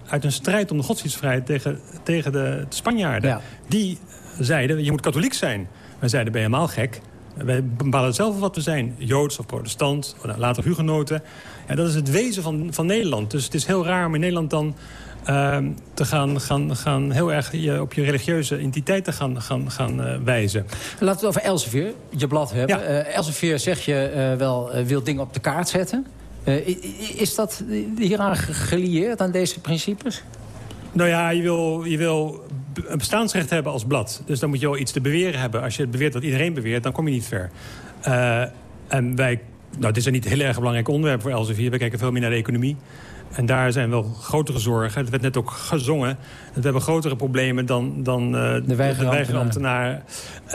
uit een strijd om de godsdienstvrijheid tegen, tegen de, de Spanjaarden. Ja. Die zeiden, je moet katholiek zijn. Wij zeiden, ben je helemaal gek? Wij bepalen zelf wat we zijn. Joods of protestant, later hugenoten. Ja, dat is het wezen van, van Nederland. Dus het is heel raar om in Nederland dan... Uh, te gaan, gaan, gaan heel erg je, op je religieuze identiteit te gaan, gaan, gaan uh, wijzen. Laten we het over Elsevier, je blad hebben. Ja. Uh, Elsevier zeg je uh, wel wil dingen op de kaart zetten. is dat hieraan gelieerd aan deze principes? Nou ja, je wil, je wil een bestaansrecht hebben als blad. Dus dan moet je wel iets te beweren hebben. Als je beweert wat iedereen beweert, dan kom je niet ver. Uh, en wij, nou, het is een niet heel erg belangrijk onderwerp voor Elsevier. We kijken veel meer naar de economie. En daar zijn wel grotere zorgen. Het werd net ook gezongen. We hebben grotere problemen dan, dan uh, de weigerambtenaar.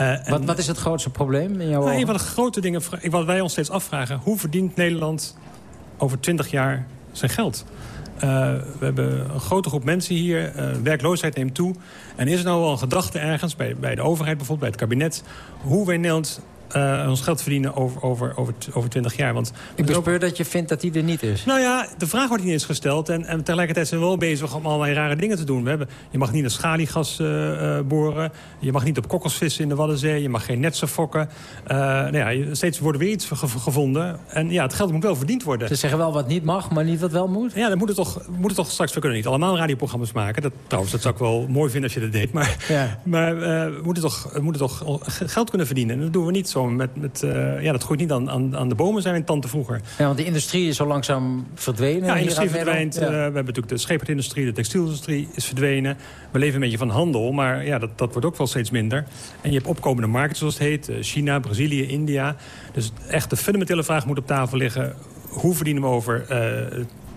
Uh, wat, wat is het grootste probleem in jouw nou, Een van de grote dingen, wat wij ons steeds afvragen... hoe verdient Nederland over 20 jaar zijn geld? Uh, we hebben een grote groep mensen hier. Werkloosheid neemt toe. En is er nou een gedachte ergens, bij, bij de overheid bijvoorbeeld, bij het kabinet... hoe wij Nederland uh, ons geld verdienen over, over, over, over 20 jaar. Want ik bespeur dat je vindt dat die er niet is. Nou ja, de vraag wordt niet eens gesteld. En, en tegelijkertijd zijn we wel bezig om allerlei rare dingen te doen. We hebben, je mag niet naar schaliegas uh, uh, boren. Je mag niet op kokkels vissen in de Waddenzee. Je mag geen netsen fokken. nou ja, steeds wordt weer iets gevonden. En ja, het geld moet wel verdiend worden. Ze zeggen wel wat niet mag, maar niet wat wel moet? Ja, dan moet het toch, moet het toch straks... We kunnen niet allemaal radioprogramma's maken. Dat, trouwens, dat zou ik wel mooi vinden als je dat deed. Maar, ja. maar we moeten toch, we moeten toch geld kunnen verdienen. En dat doen we niet zo met, met uh, ja, dat groeit niet aan, aan, aan de bomen, zijn we in tante vroeger. Ja, want de industrie is zo langzaam verdwenen. Ja, de industrie verdwijnt. Ja. Uh, we hebben natuurlijk de scheepvaartindustrie, de textielindustrie is verdwenen. We leven een beetje van handel, maar ja, dat, dat wordt ook wel steeds minder. En je hebt opkomende markten, zoals het heet. Uh, China, Brazilië, India. Dus echt de fundamentele vraag moet op tafel liggen. Hoe verdienen we over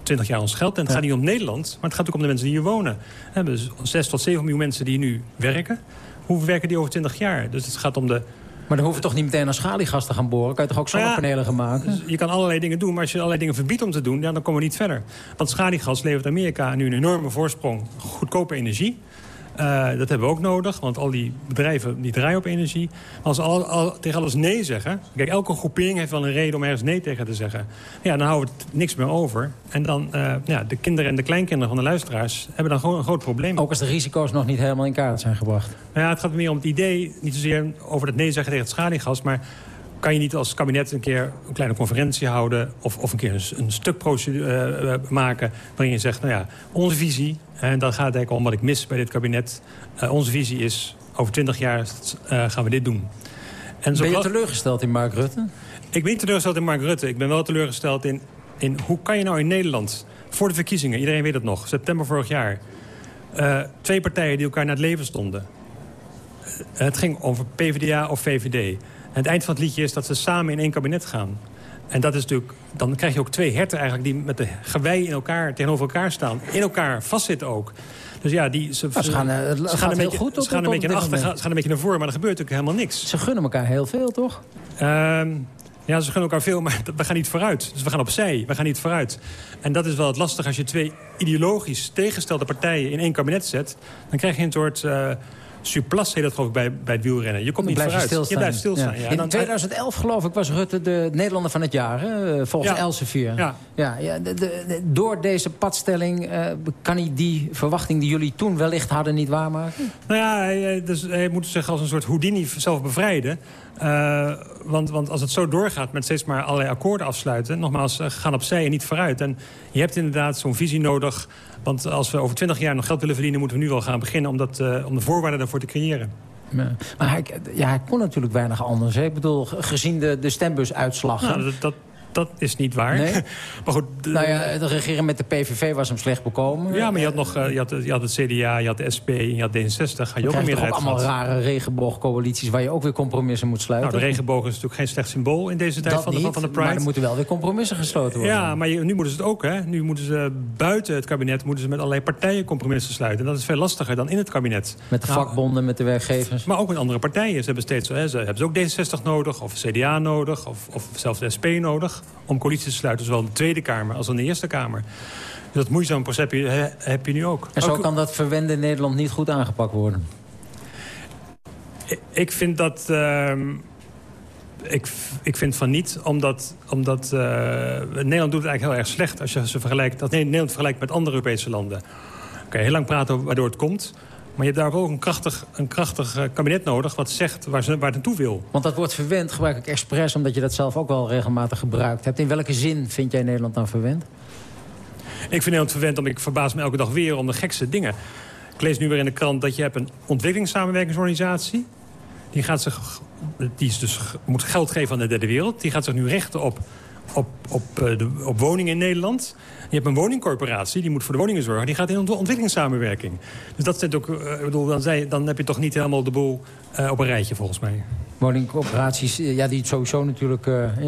20 jaar ons geld. En het ja. gaat niet om Nederland, maar het gaat ook om de mensen die hier wonen. We hebben dus 6 tot 7 miljoen mensen die nu werken. Hoe werken die over 20 jaar? Dus het gaat om de maar dan hoef je toch niet meteen naar schaliegas te gaan boren? Kan je toch ook zonnepanelen ja, gaan maken? Je kan allerlei dingen doen, maar als je allerlei dingen verbiedt om te doen... Ja, dan komen we niet verder. Want schaliegas levert Amerika nu een enorme voorsprong. Goedkope energie. Uh, dat hebben we ook nodig, want al die bedrijven die draaien op energie. Als ze al, al, tegen alles nee zeggen... Kijk, elke groepering heeft wel een reden om ergens nee tegen te zeggen. Ja, dan houden we het niks meer over. En dan, uh, ja, de kinderen en de kleinkinderen van de luisteraars... hebben dan gewoon een groot probleem. Ook als de risico's nog niet helemaal in kaart zijn gebracht. Nou ja, het gaat meer om het idee, niet zozeer over het nee zeggen tegen het schaliegas... maar kan je niet als kabinet een keer een kleine conferentie houden... of, of een keer een, een stuk uh, maken waarin je zegt... nou ja, onze visie, en dan gaat het eigenlijk om wat ik mis bij dit kabinet... Uh, onze visie is, over twintig jaar gaan we dit doen. En ben je teleurgesteld in Mark Rutte? Ik ben niet teleurgesteld in Mark Rutte. Ik ben wel teleurgesteld in, in hoe kan je nou in Nederland... voor de verkiezingen, iedereen weet het nog, september vorig jaar... twee partijen die elkaar naar het leven stonden... Het ging over PvdA of VVD. En het eind van het liedje is dat ze samen in één kabinet gaan. En dat is natuurlijk, dan krijg je ook twee herten eigenlijk... die met de gewei in elkaar, tegenover elkaar staan. In elkaar vastzitten ook. Dus ja, die, ze, ze gaan, het ze gaan een beetje, goed ze gaan een beetje naar achter, ze gaan een beetje naar voren, maar er gebeurt natuurlijk helemaal niks. Ze gunnen elkaar heel veel, toch? Um, ja, ze gunnen elkaar veel, maar we gaan niet vooruit. Dus we gaan opzij, we gaan niet vooruit. En dat is wel het lastige als je twee ideologisch tegenstelde partijen in één kabinet zet. Dan krijg je een soort... Uh, surplus heet dat geloof ik bij, bij het wielrennen. Je komt niet vooruit. Je blijft stilstaan. Ja. In Dan- 2011 geloof ik was Rutte de Nederlander van het jaar, hè? eh, volgens. Elsevier. Ja. Ja, de- de- door deze padstelling eh, kan hij die verwachting die jullie toen wellicht hadden niet waarmaken? Nou ja, hij, dus, hij moet zich als een soort Houdini zelf bevrijden. Eh, want, want als het zo doorgaat met steeds maar allerlei akkoorden afsluiten... nogmaals, eh, gaan opzij en niet vooruit. En je hebt inderdaad zo'n visie nodig. Want als we over 20 jaar nog geld willen verdienen... moeten we nu wel gaan beginnen om, dat, eh, om de voorwaarden daarvoor te creëren. Ja. Maar hij, ja, hij kon natuurlijk weinig anders. Hè? Ik bedoel, ge- gezien de, de stembusuitslag. Nou, dat, dat, dat is niet waar. Nee? maar goed, de- Nou ja, de regeren met de PVV was hem slecht bekomen. ja, maar je had nog eh, je had, je had het CDA, je had de SP en je had D66. Had je ook een toch meerderheid allemaal rare regenboogcoalities... waar je ook weer compromissen moet sluiten. Nou, de regenboog is natuurlijk geen slecht symbool in deze tijd dat van de, niet, van de Pride. maar er moeten wel weer compromissen gesloten worden. Ja, maar je- nu moeten ze het ook, hè. Nu moeten ze buiten het kabinet moeten ze met allerlei partijen compromissen sluiten. En dat is veel lastiger dan in het kabinet. Met de Nou, vakbonden, met de werkgevers. Maar ook met andere partijen. Ze hebben steeds hè, ze hebben ze ook D66 nodig, of CDA nodig, of, of zelfs de SP nodig... om coalities te sluiten, zowel in de Tweede Kamer als in de Eerste Kamer. Dus dat moeizame proces heb je, hè, heb je nu ook. En zo Ook- kan dat verwende Nederland niet goed aangepakt worden. Ik- vind dat... ehm, ik, ik vind van niet, omdat, omdat eh, Nederland doet het eigenlijk heel erg slecht... als je ze vergelijkt, dat Nederland vergelijkt met andere Europese landen. Kan je heel lang praten over waardoor het komt... maar je hebt daar ook een krachtig, een krachtig eh, kabinet nodig... wat zegt waar, ze, waar het naartoe wil. Want dat woord verwend gebruik ik expres... omdat je dat zelf ook wel regelmatig gebruikt hebt. In welke zin vind jij Nederland dan verwend? Ik vind Nederland verwend, omdat ik verbaas me elke dag weer om de gekste dingen. Ik lees nu weer in de krant dat je hebt een ontwikkelingssamenwerkingsorganisatie. Die, gaat zich, die is dus, moet geld geven aan de derde wereld. Die gaat zich nu richten op, op, op, eh, de, op woningen in Nederland. Je hebt een woningcorporatie, die moet voor de woningen zorgen. Die gaat in ont- ontwikkelingssamenwerking. Dus dat zit ook, eh, ik bedoel, dan, zei, dan heb je toch niet helemaal de boel eh, op een rijtje volgens mij. Woningcoöperaties, eh, ja, die het sowieso natuurlijk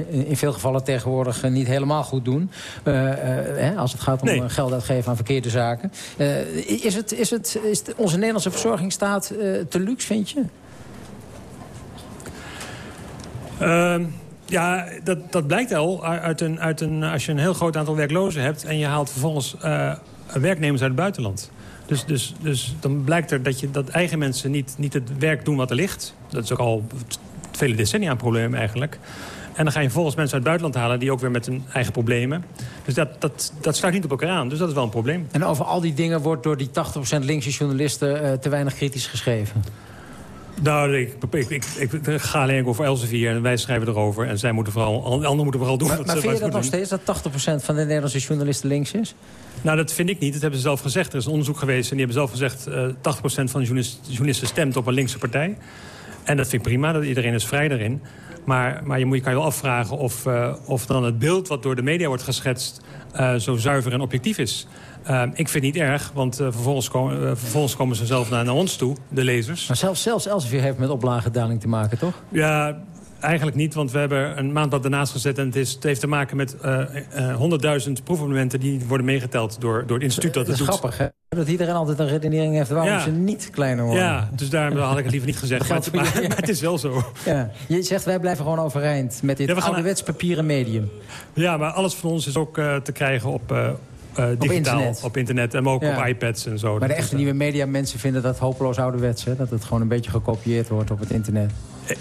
in, veel gevallen tegenwoordig niet helemaal goed doen. Hè, als het gaat om Nee. geld uitgeven aan verkeerde zaken. Is, het, is, het, is het- onze Nederlandse verzorgingsstaat te luxe, vind je? Ja, dat, dat blijkt al uit een, uit een, als je een heel groot aantal werklozen hebt... en je haalt vervolgens eh, werknemers uit het buitenland. Dus, dus, dus dan blijkt er dat, je, dat eigen mensen niet, niet het werk doen wat er ligt. Dat is ook al vele decennia een probleem eigenlijk. En dan ga je vervolgens mensen uit het buitenland halen... die ook weer met hun eigen problemen. Dus dat, dat, dat sluit niet op elkaar aan. Dus dat is wel een probleem. En over al die dingen wordt door die 80% linkse journalisten eh, te weinig kritisch geschreven. Nou, ik, ik, ik, ik ga alleen over Elsevier en wij schrijven erover. En zij moeten vooral, anderen moeten vooral doen Maar, wat maar ze vind je dat nog steeds, dat 80% van de Nederlandse journalisten links is? Nou, dat vind ik niet. Dat hebben ze zelf gezegd. Er is een onderzoek geweest en die hebben zelf gezegd... eh 80% van de journalis- journalisten stemt op een linkse partij. En dat vind ik prima, dat iedereen is vrij daarin. Maar, maar je, moet, je kan je wel afvragen of, eh, of dan het beeld wat door de media wordt geschetst... eh, zo zuiver en objectief is. Eh, ik vind het niet erg, want eh, vervolgens, komen, eh, vervolgens komen ze zelf naar, naar ons toe, de lezers. Maar zelfs, zelfs Elsevier heeft met oplagedaling te maken, toch? Ja, eigenlijk niet, want we hebben een maand wat ernaast gezet... en het, is, het heeft te maken met eh, 100.000 proefabonnementen... die worden meegeteld door, door het instituut dat Dat het is doet. grappig, hè? Dat iedereen altijd een redenering heeft waarom Ja. ze niet kleiner worden. Ja, dus daarom had ik het liever niet gezegd. Dat Maar het, maar- het is wel zo. Ja. Je zegt, wij blijven gewoon overeind met dit Ja, ouderwets papieren medium. Ja, maar alles van ons is ook te krijgen op, eh, eh, digitaal. internet. Op internet en ook Ja. op iPads en zo. Maar de echte eh, nieuwe media mensen vinden dat hopeloos ouderwets. Hè? Dat het gewoon een beetje gekopieerd wordt op het internet.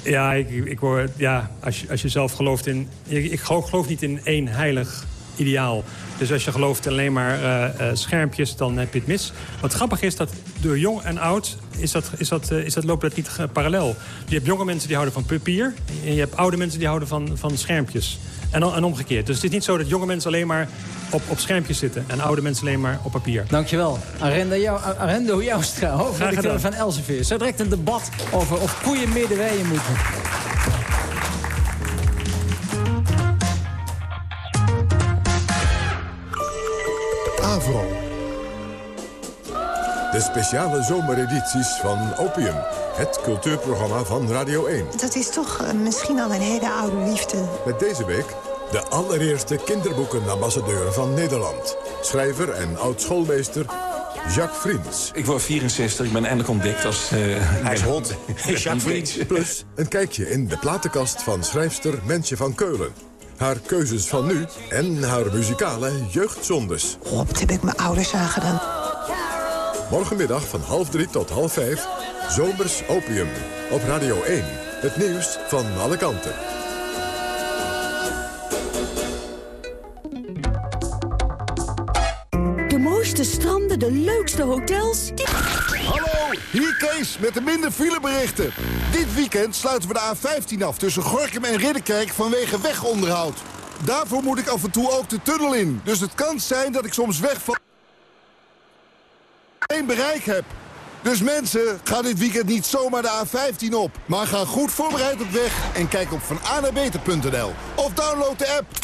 Ja, ik, ik hoor, ja als, je, als je zelf gelooft in... Ik, ik geloof, geloof niet in één heilig ideaal. Dus als je gelooft alleen maar eh, eh, schermpjes, dan heb je het mis. Wat grappig is dat door jong en oud is dat, is dat, eh, is dat, loopt dat niet eh, parallel. Je hebt jonge mensen die houden van papier... en je hebt oude mensen die houden van, van schermpjes. En, omgekeerd. Dus het is niet zo dat jonge mensen alleen maar op, op schermpjes zitten... en oude mensen alleen maar op papier. Dankjewel. Arendo, jou, Arendo Joustra, hoofdredacteur van Elsevier. Zo direct een debat over of koeien middenweeën moeten. Avro. De speciale zomeredities van Opium. Het cultuurprogramma van Radio 1. Dat is toch eh, misschien al een hele oude liefde. Met deze week de allereerste kinderboekenambassadeur van Nederland. Schrijver en oud-schoolmeester Jacques Friens. Ik word 64, ik ben eindelijk ontdekt als... Hij is hot. Jacques Friens. Plus een kijkje in de platenkast van schrijfster Mensje van Keulen. Haar keuzes van nu en haar muzikale jeugdzondes. God, heb ik mijn ouders aangedaan. Morgenmiddag van half drie tot half vijf. Zomers Opium. Op Radio 1. Het nieuws van alle kanten. De mooiste stranden, de leukste hotels. Hallo, hier Kees met de minder fileberichten. Dit weekend sluiten we de A15 af tussen Gorkum en Ridderkerk vanwege wegonderhoud. Daarvoor moet ik af en toe ook de tunnel in. Dus het kan zijn dat ik soms wegval... geen bereik heb. Dus mensen, ga dit weekend niet zomaar de A15 op. Maar ga goed voorbereid op weg en kijk op vananabeter.nl. Of download de app.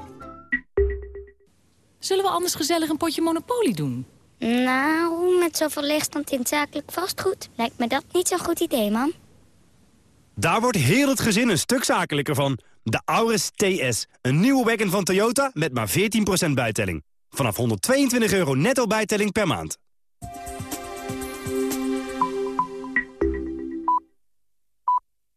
Zullen we anders gezellig een potje Monopoly doen? Nou, met zoveel leegstand in zakelijk vastgoed... lijkt me dat niet zo'n goed idee, man. Daar wordt heel het gezin een stuk zakelijker van. De Auris TS, een nieuwe wagon van Toyota met maar 14% bijtelling. Vanaf 122 euro netto bijtelling per maand.